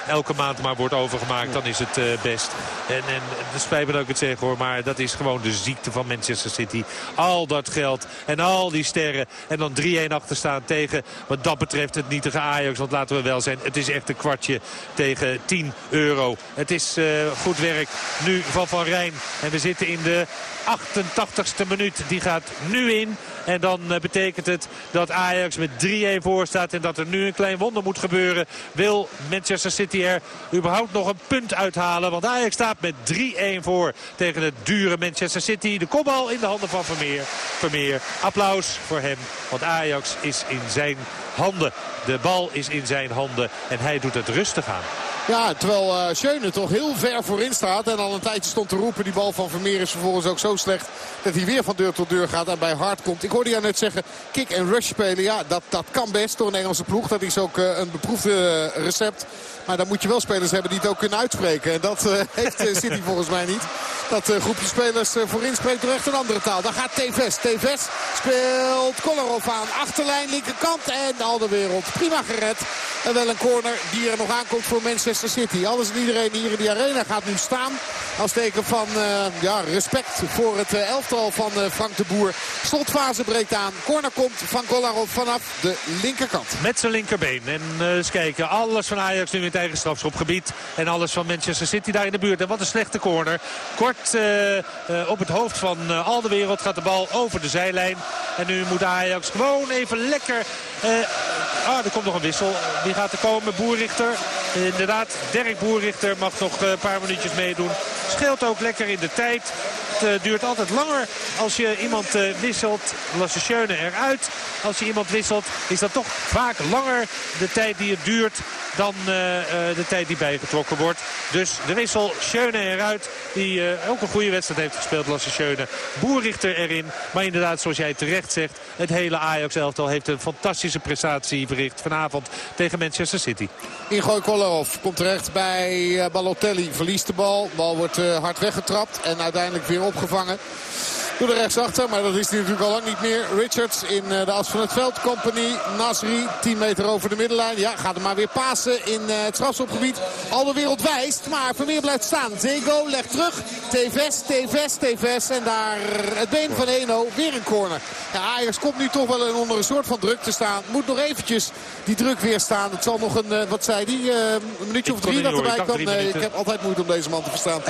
elke maand maar wordt overgemaakt. Dan is het best. En, en het spijt me dat ik het zeg hoor. Maar dat is gewoon de ziekte van Manchester City. Al dat geld. En al die sterren. En dan 3-1 achter staan tegen wat dat betreft het nietige Ajax. Want laten we wel zijn, het is echt een kwartje tegen 10 euro. Het is uh, goed werk nu van Van Rijn. En we zitten in de 88ste minuut. Die gaat nu in. En dan uh, betekent het dat Ajax met 3-1 voor staat. En dat er nu een klein wonder moet gebeuren. Wil Manchester City er überhaupt nog een punt uithalen. Want Ajax staat met 3-1 voor tegen het dure Manchester City. De kopbal in de handen van Vermeer. Vermeer, applaus voor hem. Want Ajax is in zijn handen. De bal is in zijn handen en hij doet het rustig aan. Ja, terwijl uh, Schöne toch heel ver voorin staat. En al een tijdje stond te roepen. Die bal van Vermeer is vervolgens ook zo slecht. Dat hij weer van deur tot deur gaat en bij hard komt. Ik hoorde jou net zeggen kick en rush spelen. Ja, dat, dat kan best door een Engelse ploeg. Dat is ook uh, een beproefde recept. Maar dan moet je wel spelers hebben die het ook kunnen uitspreken. En dat heeft City volgens mij niet. Dat groepje spelers voorin spreekt door echt een andere taal. Dan gaat Tevez. Tevez speelt Kolarov aan. Achterlijn, linkerkant en al de wereld. Prima gered. En wel een corner die er nog aankomt voor Manchester City. Alles en iedereen hier in die arena gaat nu staan. Als teken van ja, respect voor het elftal van Frank de Boer. Slotfase breekt aan. Corner komt van Kolarov vanaf de linkerkant. Met zijn linkerbeen. En eens kijken. Alles van Ajax nu in het eigen strafschopgebied. En alles van Manchester City daar in de buurt. En wat een slechte corner. Kort op het hoofd van al de wereld gaat de bal over de zijlijn. En nu moet Ajax gewoon even lekker... ah, er komt nog een wissel. Wie gaat er komen? Boerrichter. inderdaad, Dirk Boerrichter mag nog een paar minuutjes meedoen. Scheelt ook lekker in de tijd. Het duurt altijd langer als je iemand wisselt. Lasse Schöne eruit. Als je iemand wisselt is dat toch vaak langer de tijd die het duurt dan de tijd die bijgetrokken wordt. Dus de wissel Schöne eruit. Die ook een goede wedstrijd heeft gespeeld, Lasse Schöne. Boerrichter erin. Maar inderdaad, zoals jij terecht zegt... het hele Ajax-elftal heeft een fantastische prestatie verricht vanavond tegen Manchester City. Ingooi Kolarov komt terecht bij uh, Balotelli. Verliest de bal. De bal wordt hard weggetrapt en uiteindelijk weer opgevangen. Door de rechtsachter, maar dat is hij natuurlijk al lang niet meer. Richards in eh, de as van het veld. Company, Nasri, 10 meter over de middenlijn. Ja, gaat hem maar weer pasen in eh, het strafschopgebied. Al de wereld wijst, maar Vermeer blijft staan. Zego legt terug. Tevez, Tevez, Tevez. En daar het been van Eno. Weer een corner. Ja, Ajax komt nu toch wel onder een soort van druk te staan. Moet nog eventjes die druk weer staan. Het zal nog een, uh, wat zei die, een minuutje of drie dat erbij kan. Nee, ik heb altijd moeite om deze man te verstaan.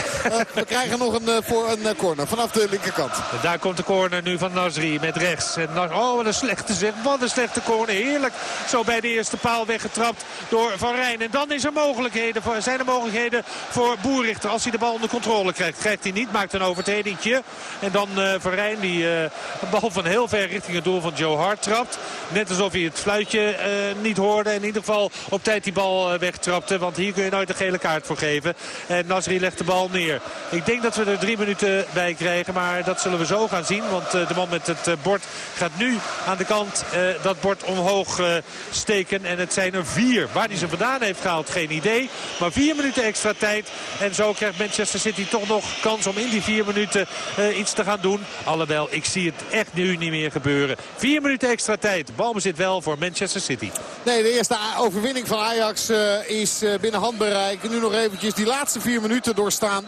we krijgen nog een, voor een corner vanaf de linkerkant daar komt de corner nu van Nasri met rechts. En oh, wat een slechte zeg. Wat een slechte corner. Heerlijk zo bij de eerste paal weggetrapt door Van Rijn. En dan is er mogelijkheden voor, zijn er mogelijkheden voor Boerrichter. Als hij de bal onder controle krijgt. Krijgt hij niet, maakt een overtredingje. En dan uh, Van Rijn die uh, een bal van heel ver richting het doel van Joe Hart trapt. Net alsof hij het fluitje uh, niet hoorde. In ieder geval op tijd die bal wegtrapte. Want hier kun je nooit een gele kaart voor geven. En Nasri legt de bal neer. Ik denk dat we er drie minuten bij krijgen. Maar dat zullen we zo gaan zien. Want eh, de man met het eh, bord gaat nu aan de kant eh, dat bord omhoog steken. En het zijn er vier. Waar hij ze vandaan heeft gehaald, geen idee. Maar vier minuten extra tijd. En zo krijgt Manchester City toch nog kans om in die vier minuten iets te gaan doen. Alhoewel, ik zie het echt nu niet meer gebeuren. Vier minuten extra tijd. Balbezit wel voor Manchester City. Nee, de eerste overwinning van Ajax is binnen handbereik. Nu nog eventjes die laatste vier minuten doorstaan.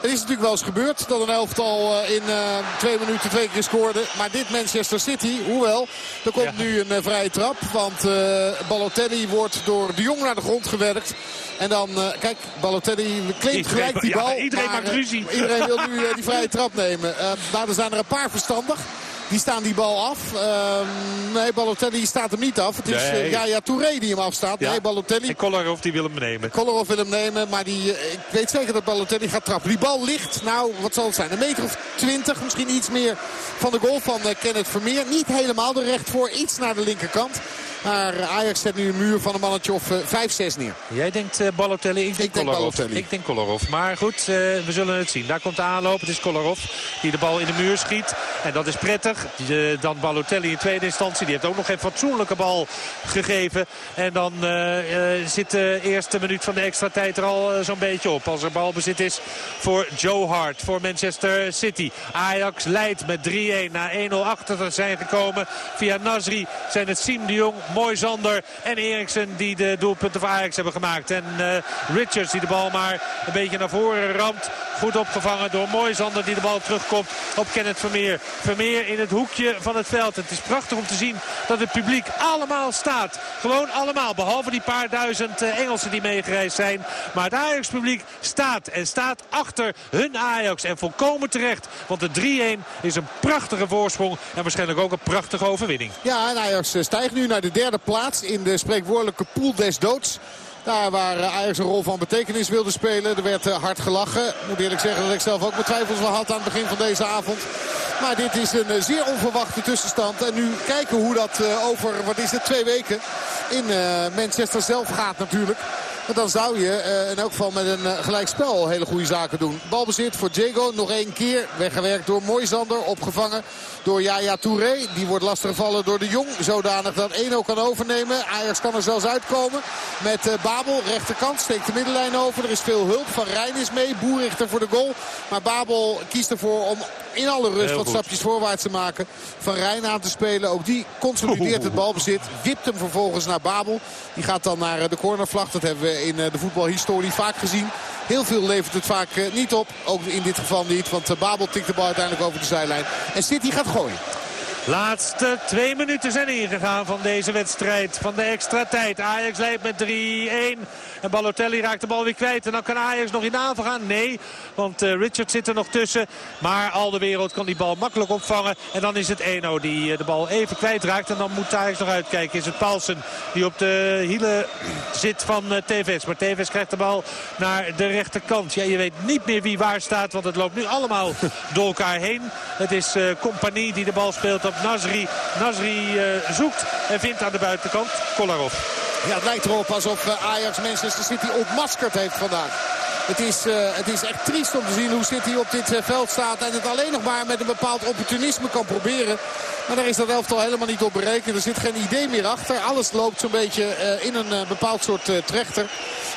Het is natuurlijk wel eens gebeurd dat een elftal eh, in uh, twee minuten twee keer scoorde. Maar dit Manchester City, hoewel, er komt nu een uh, vrije trap. Want Balotelli wordt door de Jong naar de grond gewerkt. En dan, kijk, Balotelli claimt gelijk die bal. iedereen maar, maakt ruzie. iedereen wil nu die vrije trap nemen. nou, er zijn er een paar verstandig. Die staan die bal af. Uh, nee, Balotelli staat hem niet af. Het is nee. Yaya Touré die hem afstaat. Ja. Nee, Balotelli. En Kolarov die wil hem nemen. Kolarov wil hem nemen, maar die, uh, ik weet zeker dat Balotelli gaat trappen. Die bal ligt, nou, wat zal het zijn? Een meter of twintig, misschien iets meer van de goal van uh, Kenneth Vermeer. Niet helemaal de recht voor, iets naar de linkerkant. Maar Ajax zet nu een muur van een mannetje of 5-6 neer. Jij denkt uh, Balotelli, ik denk, ik Kolarov. Ik denk Kolarov. Maar goed, uh, we zullen het zien. Daar komt de aanloop. Het is Kolarov die de bal in de muur schiet. En dat is prettig. Uh, dan Balotelli in tweede instantie. Die heeft ook nog een fatsoenlijke bal gegeven. En dan zit de eerste minuut van de extra tijd er al zo'n beetje op. Als er balbezit is voor Joe Hart, voor Manchester City. Ajax leidt met 3-1 na 1-0 achter te zijn gekomen. Via Nasri zijn het Siem de Jong Mooi Zander en Eriksen die de doelpunten voor Ajax hebben gemaakt. En uh, Richards die de bal maar een beetje naar voren ramt. Goed opgevangen door Mooi Zander die de bal terugkomt op Kenneth Vermeer. Vermeer in het hoekje van het veld. Het is prachtig om te zien dat het publiek allemaal staat. Gewoon allemaal. Behalve die paar duizend uh, Engelsen die meegereisd zijn. Maar het Ajax-publiek staat en staat achter hun Ajax. En volkomen terecht. Want de 3-1 is een prachtige voorsprong. En waarschijnlijk ook een prachtige overwinning. Ja, en Ajax eh, stijgt nu naar de derde plaats in de spreekwoordelijke pool des doods. Daar waar eh, Ajax een rol van betekenis wilde spelen. Er werd eh, hard gelachen. Ik moet eerlijk zeggen dat ik zelf ook mijn twijfels wel had aan het begin van deze avond. Maar dit is een eh, zeer onverwachte tussenstand. En nu kijken hoe dat over, wat is het, twee weken in Manchester zelf gaat natuurlijk. Dan zou je in elk geval met een gelijkspel hele goede zaken doen. Balbezit voor Diego. Nog één keer. Weggewerkt door Moisander. Opgevangen door Yaya Touré. Die wordt lastiggevallen door de Jong. Zodanig dat Eno kan overnemen. Ajax kan er zelfs uitkomen. Met uh, Babel, rechterkant, steekt de middenlijn over. Er is veel hulp. Van Rijn is mee. Boerichter voor de goal. Maar Babel kiest ervoor om in alle rust wat stapjes voorwaarts te maken. Van Rijn aan te spelen. Ook die consolideert het balbezit. Wipt hem vervolgens naar Babel. Die gaat dan naar eh, de cornervlag. Dat hebben we in eh, de voetbalhistorie vaak gezien. Heel veel levert het vaak niet op. Ook in dit geval niet. Want Babel tikt de bal uiteindelijk over de zijlijn. En City gaat gooien. Laatste twee minuten zijn ingegaan van deze wedstrijd. Van de extra tijd. Ajax leidt met 3-1. En Balotelli raakt de bal weer kwijt. En dan kan Ajax nog in de aanval gaan. Nee, want uh, Richard zit er nog tussen. Maar al de wereld kan die bal makkelijk opvangen. En dan is het Eno die uh, de bal even kwijtraakt. En dan moet Ajax nog uitkijken. Is het Paulsen die op de hielen zit van uh, Tevez. Maar Tevez krijgt de bal naar de rechterkant. Ja, je weet niet meer wie waar staat. Want het loopt nu allemaal door elkaar heen. Het is Compagnie die de bal speelt op Nasri. Nasri zoekt en vindt aan de buitenkant Kolarov. Ja, het lijkt erop alsof eh, Ajax Manchester City ontmaskerd heeft vandaag. Het is, uh, het is echt triest om te zien hoe City op dit uh, veld staat. En het alleen nog maar met een bepaald opportunisme kan proberen. Maar daar is dat elftal helemaal niet op berekend. Er zit geen idee meer achter. Alles loopt zo'n beetje uh, in een bepaald soort trechter.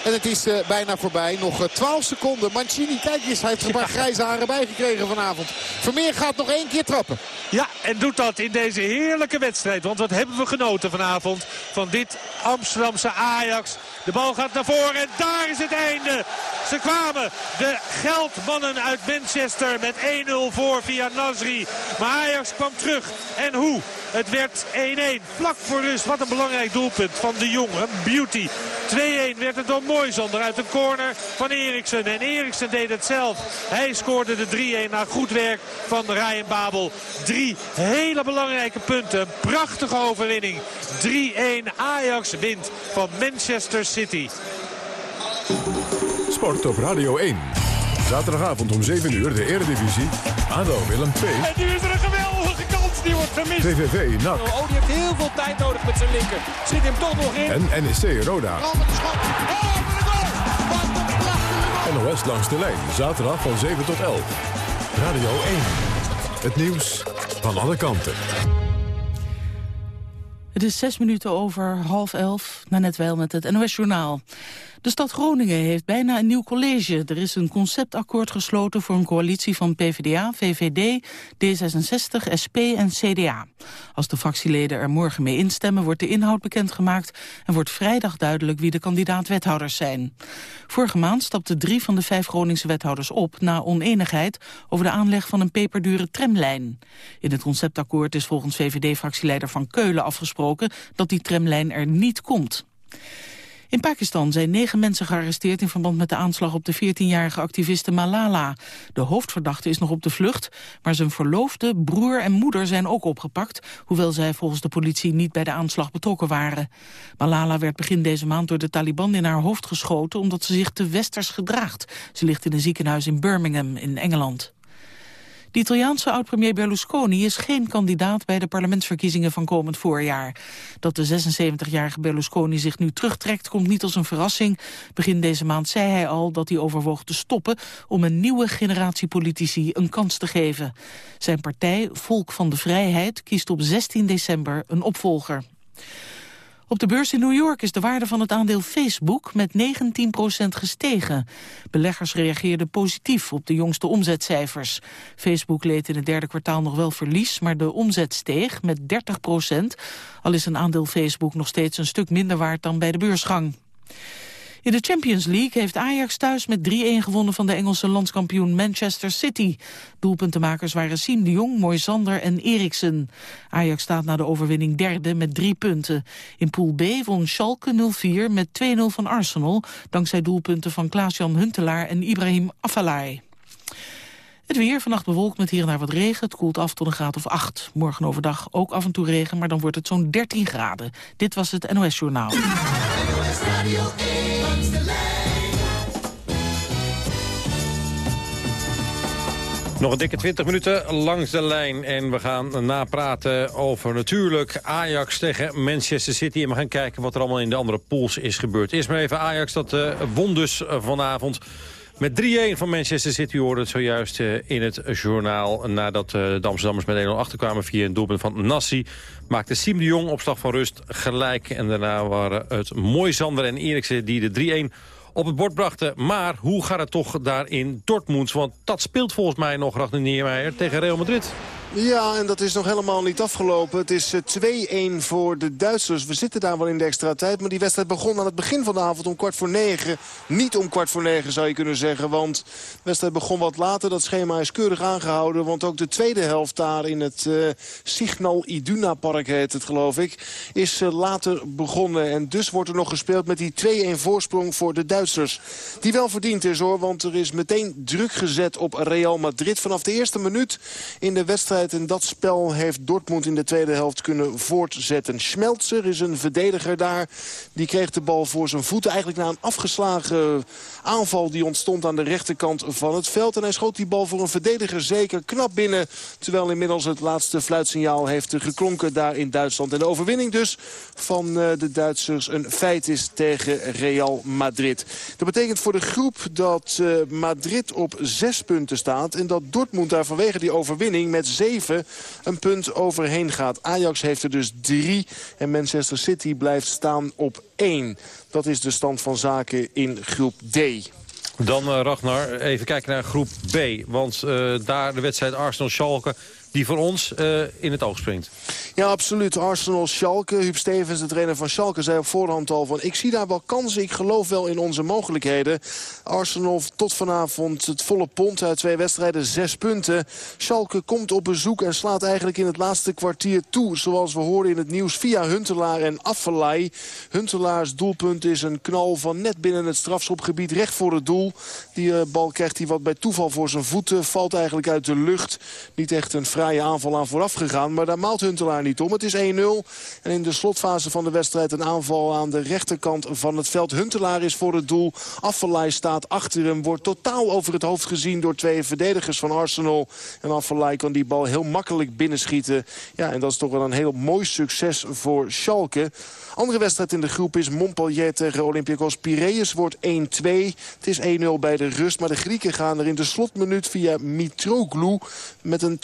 En het is bijna voorbij. Nog 12 seconden. Mancini, kijk eens, hij heeft er een paar grijze haren bijgekregen vanavond. Vermeer gaat nog één keer trappen. Ja, en doet dat in deze heerlijke wedstrijd. Want wat hebben we genoten vanavond van dit Amsterdamse Ajax. De bal gaat naar voren en daar is het einde. Ze kwamen, de geldmannen uit Manchester, met 1-0 voor via Nasri. Maar Ajax kwam terug. En hoe? Het werd 1-1. Vlak voor rust. Wat een belangrijk doelpunt van de Jong. Een beauty. 2-1 werd het door Moisander uit een corner van Eriksen. En Eriksen deed het zelf. Hij scoorde de 3-1 na goed werk van Ryan Babel. Drie hele belangrijke punten. Een prachtige overwinning. 3-1 Ajax wint van Manchester City. Sport op Radio 1. Zaterdagavond om 7 uur de Eredivisie. ADO Willem 2. En nu is er een geweldige kans. Die wordt vermist. VVV NAC. Oh, die heeft heel veel tijd nodig met zijn linker. Zit hem toch nog in. En NEC Roda. Oh, wat een schot. Oh, wat een goal. Wat een prachtige NOS langs de lijn. Zaterdag van 7 tot 11. Radio 1. Het nieuws van alle kanten. Het is zes minuten over half elf, na net wel met het NOS-journaal. De stad Groningen heeft bijna een nieuw college. Er is een conceptakkoord gesloten voor een coalitie van PvdA, VVD, D66, SP en CDA. Als de fractieleden er morgen mee instemmen, wordt de inhoud bekendgemaakt... en wordt vrijdag duidelijk wie de kandidaat-wethouders zijn. Vorige maand stapten drie van de vijf Groningse wethouders op... na oneenigheid over de aanleg van een peperdure tramlijn. In het conceptakkoord is volgens VVD-fractieleider Van Keulen afgesproken... dat die tramlijn er niet komt. In Pakistan zijn negen mensen gearresteerd in verband met de aanslag op de 14-jarige activiste Malala. De hoofdverdachte is nog op de vlucht, maar zijn verloofde, broer en moeder zijn ook opgepakt, hoewel zij volgens de politie niet bij de aanslag betrokken waren. Malala werd begin deze maand door de Taliban in haar hoofd geschoten omdat ze zich te westers gedraagt. Ze ligt in een ziekenhuis in Birmingham in Engeland. De Italiaanse oud-premier Berlusconi is geen kandidaat bij de parlementsverkiezingen van komend voorjaar. Dat de 76-jarige Berlusconi zich nu terugtrekt komt niet als een verrassing. Begin deze maand zei hij al dat hij overwoog te stoppen om een nieuwe generatie politici een kans te geven. Zijn partij Volk van de Vrijheid kiest op 16 december een opvolger. Op de beurs in New York is de waarde van het aandeel Facebook met 19% gestegen. Beleggers reageerden positief op de jongste omzetcijfers. Facebook leed in het derde kwartaal nog wel verlies, maar de omzet steeg met 30% Al is een aandeel Facebook nog steeds een stuk minder waard dan bij de beursgang. In de Champions League heeft Ajax thuis met 3-1 gewonnen van de Engelse landskampioen Manchester City. Doelpuntenmakers waren Siem de Jong, Moisander en Eriksen. Ajax staat na de overwinning derde met drie punten. In Pool B won Schalke 0-4 met 2-0 van Arsenal... dankzij doelpunten van Klaas-Jan Huntelaar en Ibrahim Afellay. Het weer, vannacht bewolkt met hier en daar wat regen. Het koelt af tot een graad of 8. Morgen overdag ook af en toe regen, maar dan wordt het zo'n 13 graden. Dit was het NOS Journaal. Nog een dikke 20 minuten langs de lijn. En we gaan napraten over natuurlijk Ajax tegen Manchester City. En we gaan kijken wat er allemaal in de andere pools is gebeurd. Eerst maar even Ajax, dat uh, won dus uh, vanavond. Met 3-1 van Manchester City hoorde het zojuist uh, in het journaal. Nadat de Amsterdammers met 1-0 achterkwamen via een doelpunt van Nassi... maakte Siem de Jong opslag van rust gelijk. En daarna waren het Moisander en Eriksen die de 3-1 op het bord brachten. Maar hoe gaat het toch daar in Dortmund? Want dat speelt volgens mij nog, Ragnar Niemeyer, tegen Real Madrid. Ja, en dat is nog helemaal niet afgelopen. Het is 2-1 voor de Duitsers. We zitten daar wel in de extra tijd. Maar die wedstrijd begon aan het begin van de avond om kwart voor negen. Niet om kwart voor negen zou je kunnen zeggen. Want de wedstrijd begon wat later. Dat schema is keurig aangehouden. Want ook de tweede helft daar in het uh, Signal Iduna Park heet het geloof ik. Is uh, later begonnen. En dus wordt er nog gespeeld met die 2-1 voorsprong voor de Duitsers. Die wel verdiend is hoor. Want er is meteen druk gezet op Real Madrid. Vanaf de eerste minuut in de wedstrijd. En dat spel heeft Dortmund in de tweede helft kunnen voortzetten. Schmelzer is een verdediger daar. Die kreeg de bal voor zijn voeten. Eigenlijk na een afgeslagen aanval die ontstond aan de rechterkant van het veld. En hij schoot die bal voor een verdediger zeker knap binnen. Terwijl inmiddels het laatste fluitsignaal heeft geklonken daar in Duitsland. En de overwinning dus van eh, de Duitsers een feit is tegen Real Madrid. Dat betekent voor de groep dat uh, Madrid op zes punten staat. En dat Dortmund daar vanwege die overwinning met zeven een punt overheen gaat. Ajax heeft er dus drie. En Manchester City blijft staan op één. Dat is de stand van zaken in groep D. Dan uh, Ragnar, even kijken naar groep B. Want uh, daar de wedstrijd Arsenal-Schalke die voor ons uh, in het oog springt. Ja, absoluut. Arsenal, Schalke. Huub Stevens, de trainer van Schalke, zei op voorhand al van... ik zie daar wel kansen, ik geloof wel in onze mogelijkheden. Arsenal tot vanavond het volle pond uit twee wedstrijden, zes punten. Schalke komt op bezoek en slaat eigenlijk in het laatste kwartier toe. Zoals we hoorden in het nieuws via Huntelaar en Affelay. Huntelaars doelpunt is een knal van net binnen het strafschopgebied recht voor het doel. Die uh, bal krijgt hij wat bij toeval voor zijn voeten. Valt eigenlijk uit de lucht. Niet echt een fraaie aanval aan vooraf gegaan. Maar daar maalt Huntelaar niet om. Het is 1-0. En in de slotfase van de wedstrijd een aanval aan de rechterkant van het veld. Huntelaar is voor het doel. Affelay staat achter hem. Wordt totaal over het hoofd gezien door twee verdedigers van Arsenal. En Affelay kan die bal heel makkelijk binnenschieten. Ja, en dat is toch wel een heel mooi succes voor Schalke. Andere wedstrijd in de groep is Montpellier tegen Olympiakos Piraeus. Wordt 1-2. Het is 1-0 bij de rust. Maar de Grieken gaan er in de slotminuut via Mitroglou met een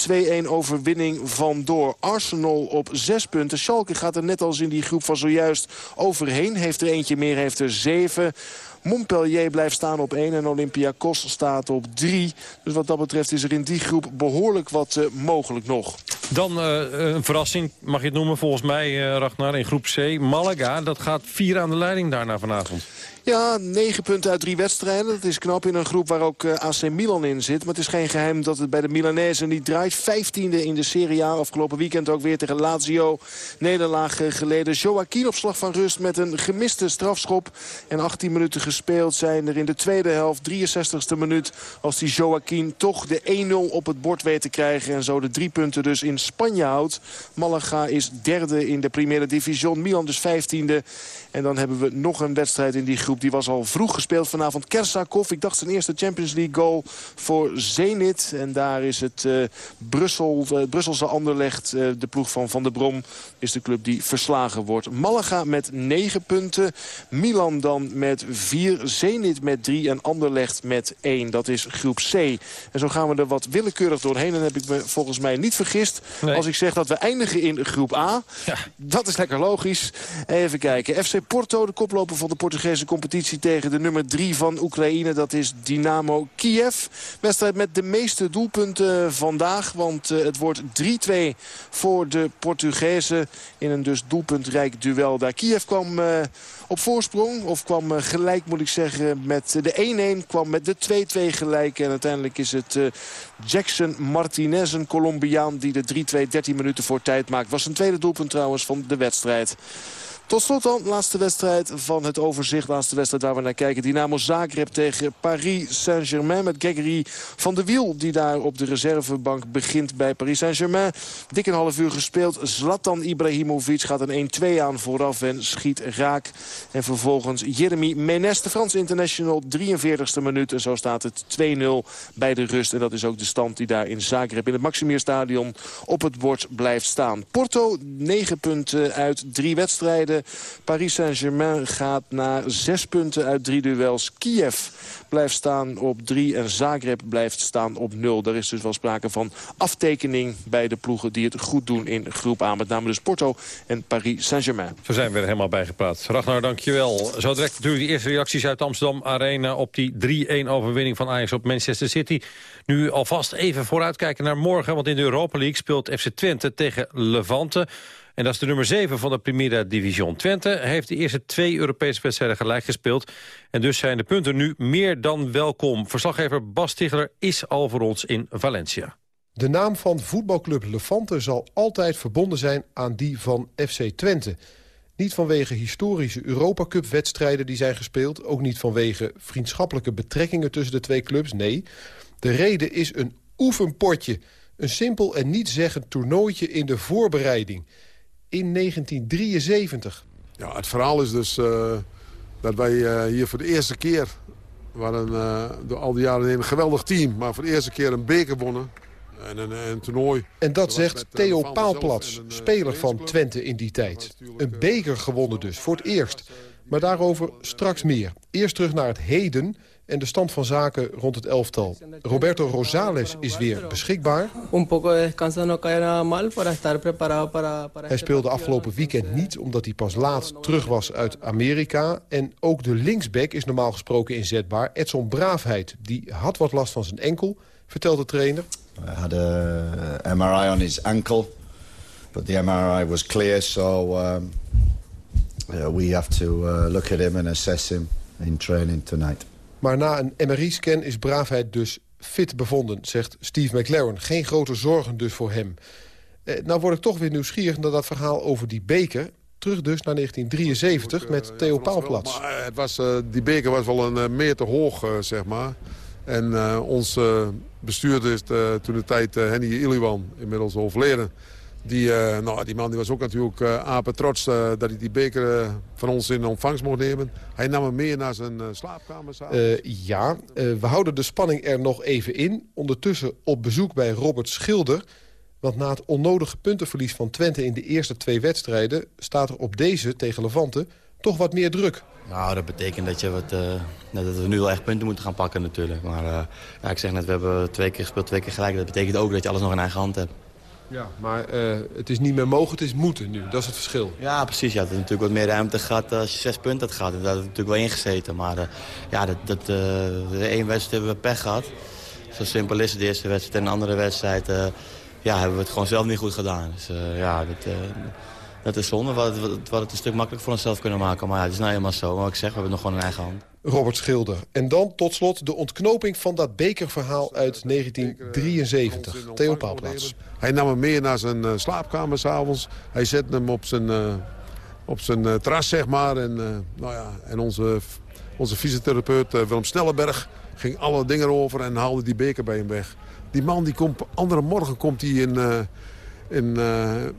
2-1 overwinning vandoor. Arsenal op 6 punten. Schalke gaat er net als in die groep van zojuist overheen. Heeft er eentje meer, heeft er 7. Montpellier blijft staan op 1 en Olympiakos staat op 3. Dus wat dat betreft is er in die groep behoorlijk wat uh, mogelijk nog. Dan uh, een verrassing, mag je het noemen volgens mij, uh, Ragnar, in groep C. Malaga, dat gaat vier aan de leiding daarna vanavond. Ja, negen punten uit drie wedstrijden. Dat is knap in een groep waar ook uh, AC Milan in zit. Maar het is geen geheim dat het bij de Milanezen niet draait. Vijftiende in de Serie A. Afgelopen weekend ook weer tegen Lazio. Nederlaag geleden. Joaquin op slag van rust met een gemiste strafschop. En 18 minuten gespeeld zijn er in de tweede helft. 63ste minuut als die Joaquin toch de 1-0 op het bord weet te krijgen. En zo de drie punten dus in Spanje houdt. Malaga is derde in de Primera Division. Milan dus vijftiende. En dan hebben we nog een wedstrijd in die groep. Die was al vroeg gespeeld vanavond. Kersakov, ik dacht zijn eerste Champions League goal voor Zenit. En daar is het uh, Brussel, uh, Brusselse Anderlecht, uh, de ploeg van Van der Brom... is de club die verslagen wordt. Malaga met 9 punten. Milan dan met 4. Zenit met 3 en Anderlecht met 1. Dat is groep C. En zo gaan we er wat willekeurig doorheen. En heb ik me volgens mij niet vergist nee. als ik zeg dat we eindigen in groep A. Ja. Dat is lekker logisch. Even kijken. FC Porto, de koploper van de Portugese competitie... tegen de nummer 3 van Oekraïne. Dat is Dynamo Kiev. Wedstrijd met de meeste doelpunten vandaag. Want uh, het wordt 3-2 voor de Portugezen. In een dus doelpuntrijk duel daar. Kiev kwam... Uh, op voorsprong. Of kwam uh, gelijk, moet ik zeggen, met de 1-1. Kwam met de 2-2 gelijk. En uiteindelijk is het Jackson Martinez, een Colombiaan... die de 3-2 13 minuten voor tijd maakt. Was een tweede doelpunt trouwens van de wedstrijd. Tot slot dan, laatste wedstrijd van het overzicht. Laatste wedstrijd waar we naar kijken. Dynamo Zagreb tegen Paris Saint-Germain. Met Gregory van de Wiel die daar op de reservebank begint bij Paris Saint-Germain. Dik een half uur gespeeld. Zlatan Ibrahimovic gaat een 1-2 aan vooraf en schiet raak. En vervolgens Jeremy Menes, de Franse international, 43ste minuut. En zo staat het 2-0 bij de rust. En dat is ook de stand die daar in Zagreb in het Maximeerstadion op het bord blijft staan. Porto, 9 punten uit drie wedstrijden. Paris Saint-Germain gaat naar zes punten uit drie duels. Kiev blijft staan op drie en Zagreb blijft staan op nul. Er is dus wel sprake van aftekening bij de ploegen die het goed doen in groep A. Met name dus Porto en Paris Saint-Germain. Zo zijn we er helemaal bijgepraat. Ragnar, dankjewel. Zo direct natuurlijk de eerste reacties uit Amsterdam Arena... op die 3-1 overwinning van Ajax op Manchester City. Nu alvast even vooruitkijken naar morgen... want in de Europa League speelt FC Twente tegen Levante... En dat is de nummer 7 van de Primera Division. Twente heeft de eerste twee Europese wedstrijden gelijk gespeeld. En dus zijn de punten nu meer dan welkom. Verslaggever Bas Tichler is al voor ons in Valencia. De naam van voetbalclub Levante zal altijd verbonden zijn aan die van FC Twente. Niet vanwege historische Europacup-wedstrijden die zijn gespeeld... ook niet vanwege vriendschappelijke betrekkingen tussen de twee clubs, nee. De reden is een oefenpotje. Een simpel en niet zeggend toernooitje in de voorbereiding in 1973. Ja, het verhaal is dus uh, dat wij uh, hier voor de eerste keer... we hadden uh, door al die jaren een geweldig team... maar voor de eerste keer een beker wonnen. En een, een toernooi. En dat zegt met, Theo Paalplats, speler van Twente in die tijd. Een beker gewonnen dus, voor het eerst. Maar daarover straks meer. Eerst terug naar het heden en de stand van zaken rond het elftal. Roberto Rosales is weer beschikbaar. Hij speelde afgelopen weekend niet omdat hij pas laat terug was uit Amerika. En ook de linksback is normaal gesproken inzetbaar. Edson Braafheid, die had wat last van zijn enkel, vertelt de trainer. Hij had een MRI on his ankle. But the MRI was clear, so um, we have to uh, look at him and assess him in training tonight. Maar na een MRI-scan is Braafheid dus fit bevonden, zegt Steve McLaren. Geen grote zorgen dus voor hem. Eh, nou word ik toch weer nieuwsgierig naar dat verhaal over die beker. Terug dus naar 1973 met Theo Paalplats. Maar het was, uh, die beker was wel een uh, meter hoog, zeg maar. En ons bestuurder is toen de tijd Henny Iliwan, inmiddels overleden... Die, uh, nou, die man die was ook natuurlijk uh, apen trots uh, dat hij die beker van ons in ontvangst mocht nemen. Hij nam hem mee naar zijn slaapkamer. ja, we houden de spanning er nog even in. Ondertussen op bezoek bij Robert Schilder. Want na het onnodige puntenverlies van Twente in de eerste twee wedstrijden... staat er op deze tegen Levante toch wat meer druk. Nou, dat betekent dat, je wat, dat we nu wel echt punten moeten gaan pakken natuurlijk. Maar ja, ik zeg net, we hebben twee keer gespeeld, twee keer gelijk. Dat betekent ook dat je alles nog in eigen hand hebt. Ja, maar uh, het is niet meer mogen, het is moeten nu. Dat is het verschil. Ja, precies. Ja. Het is natuurlijk wat meer ruimte gehad als je zes punten had gehad. Dat had natuurlijk wel ingezeten. Maar uh, ja, dat, dat, uh, de ene wedstrijd hebben we pech gehad. Zo simpel is het. De eerste wedstrijd en de andere wedstrijd ja, hebben we het gewoon zelf niet goed gedaan. Dus ja, dat, dat is zonde. We hadden, we het een stuk makkelijker voor onszelf kunnen maken. Maar ja, het is nou helemaal zo. Maar ik zeg, we hebben het nog gewoon in eigen hand. Robert Schilder. En dan tot slot de ontknoping van dat bekerverhaal uit 1973. Theo Paalplaats. Hij nam hem mee naar zijn uh, slaapkamer s'avonds. Hij zette hem op zijn, uh, op zijn uh, terras, zeg maar. En, nou ja, en onze, onze fysiotherapeut Willem Snellenberg ging alle dingen over en haalde die beker bij hem weg. Die man, die komt, andere morgen komt hij in, in,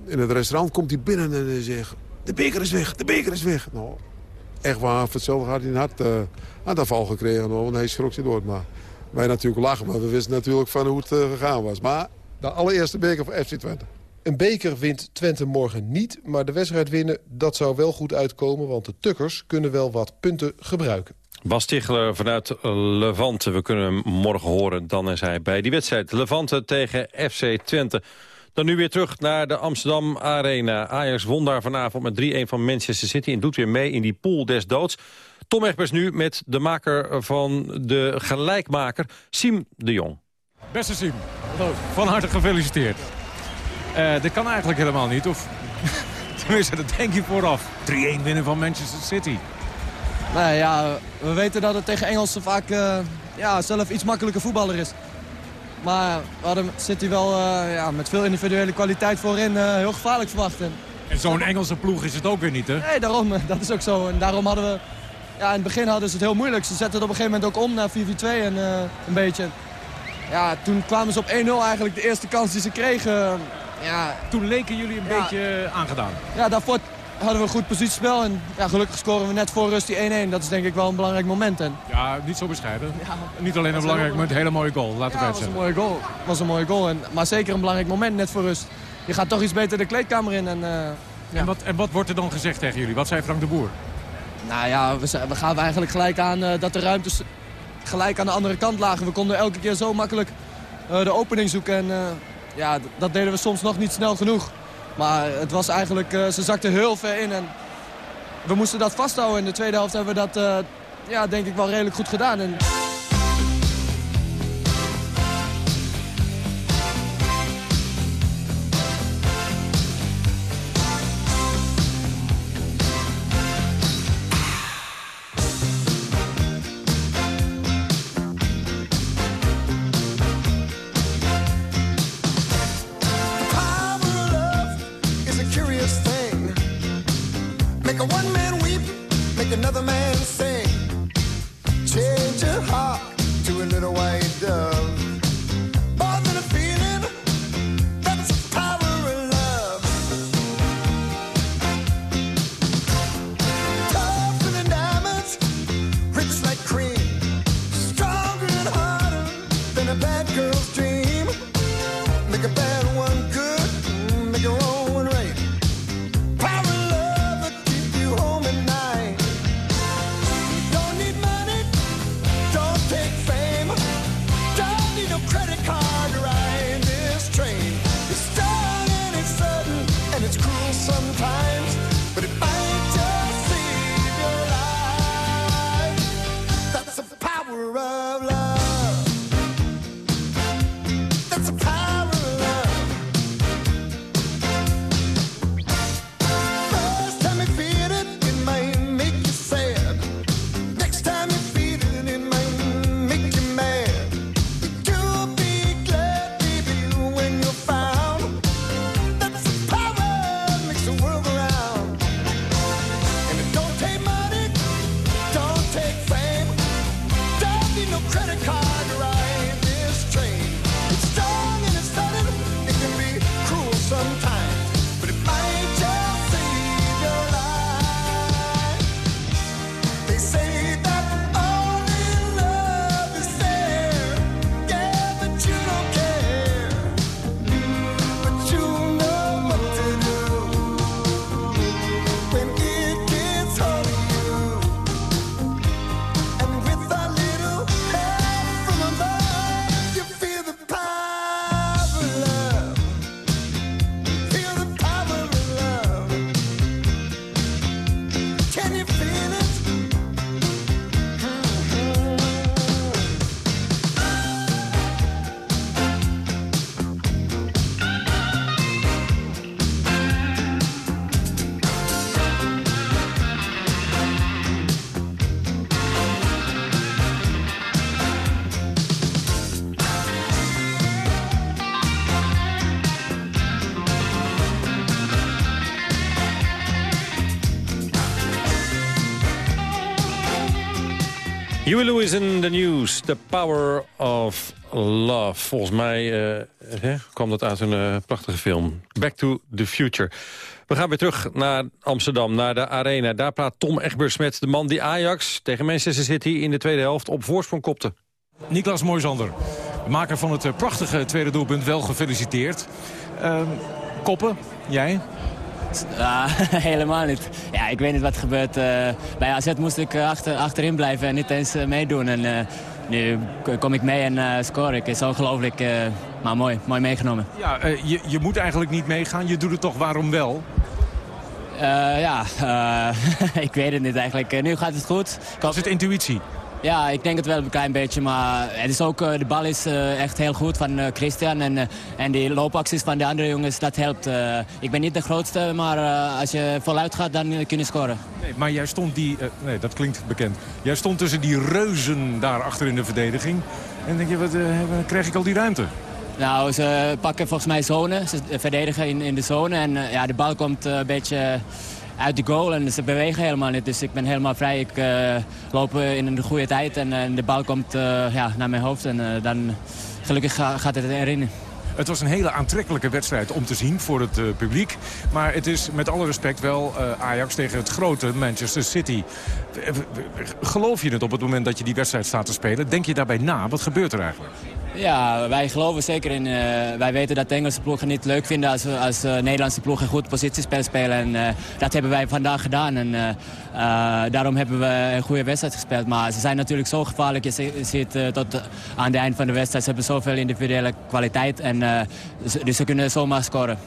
in het restaurant komt hij binnen en hij zegt... De beker is weg, de beker is weg. Nou, echt waar, voor hetzelfde had hij een hart uh, aanval gekregen. Want hij schrok zich door. Maar wij natuurlijk lachen, maar we wisten natuurlijk van hoe het uh, gegaan was. Maar de allereerste beker voor FC Twente. Een beker wint Twente morgen niet, maar de wedstrijd winnen... dat zou wel goed uitkomen, want de Tukkers kunnen wel wat punten gebruiken. Bas Tichler vanuit Levante. We kunnen hem morgen horen. Dan is hij bij die wedstrijd. Levante tegen FC Twente. Dan nu weer terug naar de Amsterdam Arena. Ajax won daar vanavond met 3-1 van Manchester City... en doet weer mee in die pool des doods. Tom Egbers nu met de maker van de gelijkmaker, Siem de Jong. Beste Siem, van harte gefeliciteerd. Uh, dat kan eigenlijk helemaal niet, of... Tenminste, dat denk je vooraf. 3-1 winnen van Manchester City. Nee, ja, we weten dat het tegen Engelsen vaak uh, ja, zelf iets makkelijker voetballer is. Maar we hadden City wel uh, ja, met veel individuele kwaliteit voorin uh, heel gevaarlijk verwacht. En, en zo'n Engelse ploeg is het ook weer niet, hè? Nee, daarom. Dat is ook zo. En daarom hadden we... Ja, in het begin hadden ze het heel moeilijk. Ze zetten het op een gegeven moment ook om naar 4-4-2 en uh, een beetje. Ja, toen kwamen ze op 1-0 eigenlijk de eerste kans die ze kregen. Ja, toen leken jullie een ja, beetje aangedaan. Ja, daarvoor hadden we een goed positiespel. En ja, gelukkig scoren we net voor rust die 1-1. Dat is denk ik wel een belangrijk moment. En... Ja, niet zo bescheiden. Ja, niet alleen een belangrijk moment, een hele mooie goal. Laten ja, we het was een mooie goal. was een mooie goal. En, maar zeker een belangrijk moment net voor rust. Je gaat toch iets beter de kleedkamer in. En uh, En, wat, en wat wordt er dan gezegd tegen jullie? Wat zei Frank de Boer? Nou ja, we, we gaven eigenlijk gelijk aan uh, dat de ruimtes gelijk aan de andere kant lagen. We konden elke keer zo makkelijk uh, de opening zoeken. En uh, ja, dat deden we soms nog niet snel genoeg. Maar het was eigenlijk, ze zakten heel ver in. En we moesten dat vasthouden. In de tweede helft hebben we dat, ja, denk ik, wel redelijk goed gedaan. En... Huey Lewis in the News, The Power of Love. Volgens mij uh, kwam dat uit een uh, prachtige film. Back to the Future. We gaan weer terug naar Amsterdam, naar de Arena. Daar praat Tom Egbers met de man die Ajax tegen Manchester City... in de tweede helft op voorsprong kopte. Niklas Mooisander, maker van het eh, prachtige tweede doelpunt, wel gefeliciteerd. Uh, koppen, jij? Ja, helemaal niet. Ja, ik weet niet wat gebeurt. Uh, bij AZ moest ik eh, achter, achterin blijven en niet eens meedoen. En nu kom ik mee en score ik. is ongelooflijk, maar mooi, mooi meegenomen. Ja, je, je moet eigenlijk niet meegaan. Je doet het toch waarom wel? ja, ik weet het niet eigenlijk. nu gaat het goed. Was het intuïtie? Ja, ik denk het wel een klein beetje. Maar het is ook, eh, de bal is eh, echt heel goed van eh, Christian. En, en die loopacties van de andere jongens, dat helpt. ik ben niet de grootste, maar als je voluit gaat, dan kun je scoren. Nee, maar jij stond die... nee, dat klinkt bekend. Jij stond tussen die reuzen daar achter in de verdediging. En denk je, wat krijg ik al die ruimte? Nou, ze pakken volgens mij zone. Ze verdedigen in, in de zone. En ja, de bal komt een beetje uit de goal en ze bewegen helemaal niet. Dus ik ben helemaal vrij. Ik uh, loop in een goede tijd en, en de bal komt ja, naar mijn hoofd. En dan gelukkig gaat het erin. Het was een hele aantrekkelijke wedstrijd om te zien voor het publiek. Maar het is met alle respect wel Ajax tegen het grote Manchester City. Geloof je het op het moment dat je die wedstrijd staat te spelen? Denk je daarbij na? Wat gebeurt er eigenlijk? Ja, wij geloven zeker in... Uh, wij weten dat de Engelse ploegen niet leuk vinden als, als uh, Nederlandse ploegen goed positiespel spelen. En uh, dat hebben wij vandaag gedaan. En daarom hebben we een goede wedstrijd gespeeld. Maar ze zijn natuurlijk zo gevaarlijk. Je ziet tot aan het eind van de wedstrijd. Ze hebben zoveel individuele kwaliteit. En, dus ze kunnen zomaar scoren.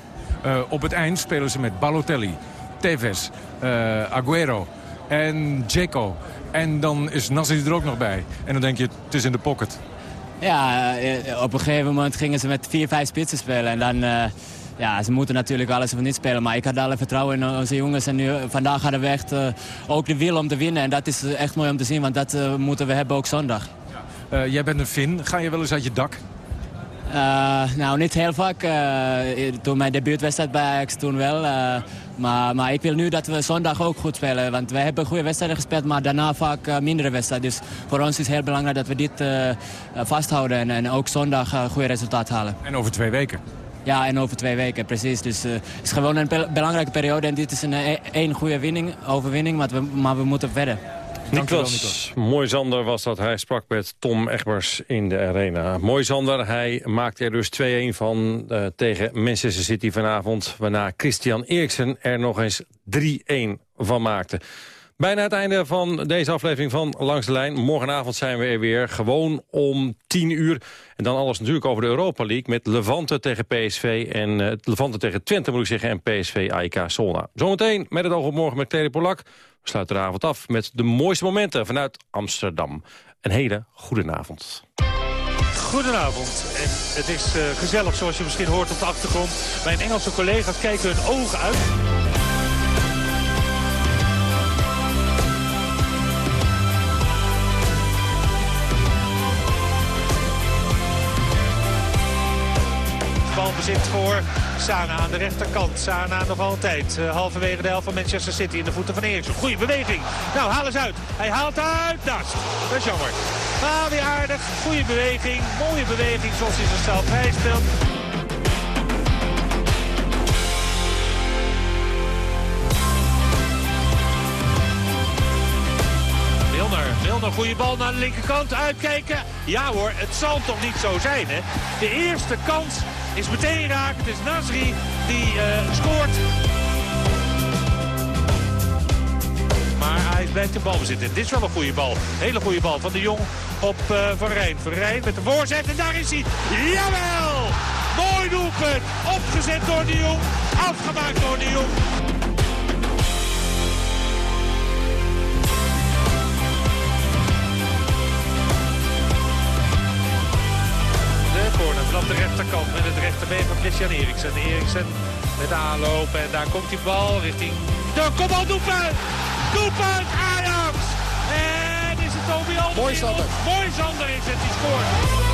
op het eind spelen ze met Balotelli, Tevez, Aguero en Dzeko. En dan is Nasri er ook nog bij. En dan denk je, het is in de pocket. Ja, eh, op een gegeven moment gingen ze met vier, vijf spitsen spelen. En dan, uh, ja, ze moeten natuurlijk alles of niet spelen. Maar ik had alle vertrouwen in onze jongens. En nu, vandaag hadden we echt uh, ook de wil om te winnen. En dat is echt mooi om te zien, want dat uh, moeten we hebben ook zondag. Jij bent een Fin. Ga je wel eens uit je dak? Nou, niet heel vaak. Toen mijn debuutwedstrijd bij Ajax toen wel. Maar, maar ik wil nu dat we zondag ook goed spelen. Want we hebben goede wedstrijden gespeeld, maar daarna vaak mindere wedstrijden. Dus voor ons is het heel belangrijk dat we dit vasthouden. En, en ook zondag een goede resultaat halen. En over twee weken? Ja, en over twee weken, precies. Dus het is gewoon een belangrijke periode. En dit is een één goede winning, overwinning, maar we, maar we moeten verder. Niklas Moisander was dat. Hij sprak met Tom Egbers in de arena. Moisander, hij maakte er dus 2-1 van uh, tegen Manchester City vanavond. Waarna Christian Eriksen er nog eens 3-1 van maakte. Bijna het einde van deze aflevering van Langs de Lijn. Morgenavond zijn we er weer, gewoon om 10 uur. En dan alles natuurlijk over de Europa League... met Levante tegen PSV en uh, Levante tegen Twente, moet ik zeggen... en PSV AIK Solna. Zometeen met het oog op morgen met Tele Polak. We sluiten de avond af met de mooiste momenten vanuit Amsterdam. Een hele goede avond. Goedenavond. En het is uh, gezellig, zoals je misschien hoort op de achtergrond. Mijn Engelse collega's kijken hun ogen uit. Balbezit voor Sana aan de rechterkant. Sana nog altijd uh, halverwege de helft van Manchester City in de voeten van Eriksen. Goede beweging. Nou, haal eens uit. Hij haalt uit. Dat is jammer. Ah, weer aardig. Goede beweging. Mooie beweging zoals hij zichzelf speelt. Milner, goede bal naar de linkerkant. Uitkijken. Ja hoor, het zal toch niet zo zijn hè. De eerste kans is meteen raak. Het is Nasri die uh, scoort. Maar hij blijft de bal bezitten. Dit is wel een goede bal. Hele goede bal van de Jong op uh, Van Rijn. Van Rijn met de voorzet en daar is hij. Jawel! Mooi doelpunt. Opgezet door de Jong. Afgemaakt door de Jong. Van Christian Eriksen. Eriksen met aanloop en daar komt die bal richting de kopbal doelpunt! Doelpunt Ajax! En is het Toby Mooi Sander. Mooi Sander is het, die scoort.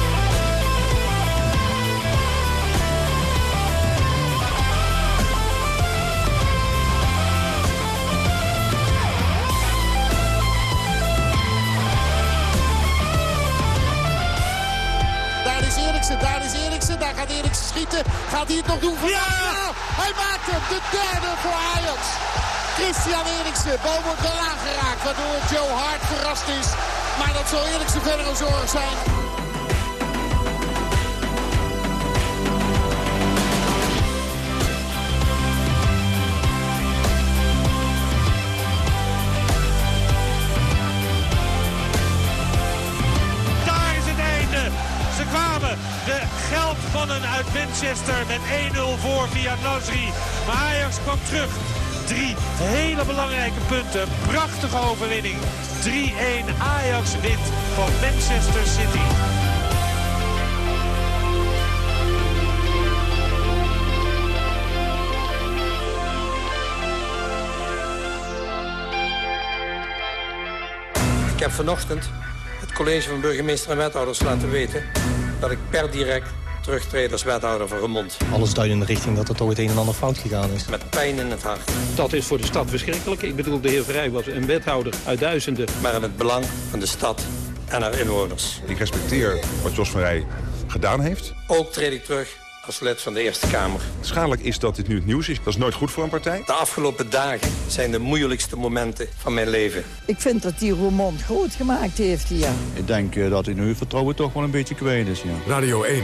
Daar gaat Eriksen schieten. Gaat hij het nog doen? Ja! ja! Hij maakt hem. De derde voor Ajax. Christian Eriksen. Bal wordt wel aangeraakt. Waardoor Joe Hart verrast is. Maar dat zal Eriksen verder een zorg zijn. Manchester met 1-0 voor via Nasri. Maar Ajax kwam terug. Drie hele belangrijke punten. Prachtige overwinning. 3-1 Ajax wint van Manchester City. Ik heb vanochtend het college van burgemeester en wethouders laten weten dat ik per direct terugtreed als wethouder van Remond. Alles duidt in de richting dat er toch het een en ander fout gegaan is. Met pijn in het hart. Dat is voor de stad verschrikkelijk. Ik bedoel, de heer Vrij was een wethouder uit duizenden. Maar in het belang van de stad en haar inwoners. Ik respecteer wat Jos van Rij gedaan heeft. Ook treed ik terug als lid van de Eerste Kamer. Schadelijk is dat dit nu het nieuws is. Dat is nooit goed voor een partij. De afgelopen dagen zijn de moeilijkste momenten van mijn leven. Ik vind dat die Roermond groot gemaakt heeft hier. Ik denk uh, dat hij nu vertrouwen toch wel een beetje kwijt is, ja. Radio 1.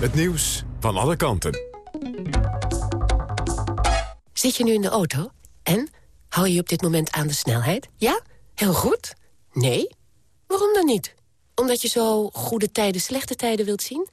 Het nieuws van alle kanten. Zit je nu in de auto? En? Hou je op dit moment aan de snelheid? Ja? Heel goed? Nee? Waarom dan niet? Omdat je zo goede tijden, slechte tijden wilt zien?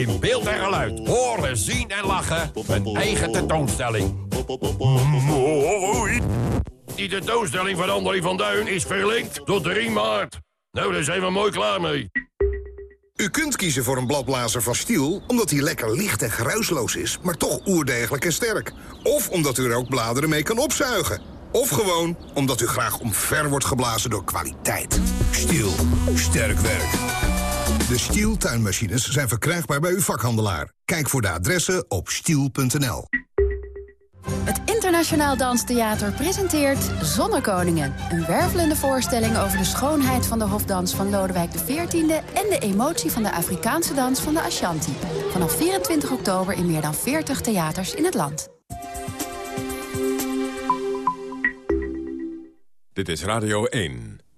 In beeld en geluid. Horen, zien en lachen. Een eigen tentoonstelling. Mooi! Die tentoonstelling van André van Duin is verlinkt tot 3 maart. Nou, daar zijn we mooi klaar mee. U kunt kiezen voor een bladblazer van Stiel omdat hij lekker licht en geruisloos is, maar toch oerdegelijk en sterk. Of omdat u er ook bladeren mee kan opzuigen. Of gewoon omdat u graag omver wordt geblazen door kwaliteit. Stiel. Sterk werk. De Stiel tuinmachines zijn verkrijgbaar bij uw vakhandelaar. Kijk voor de adressen op stiel.nl. Het Internationaal Danstheater presenteert Zonnekoningen. Een wervelende voorstelling over de schoonheid van de hofdans van Lodewijk XIV... en de emotie van de Afrikaanse dans van de Ashanti. Vanaf 24 oktober in meer dan 40 theaters in het land. Dit is Radio 1.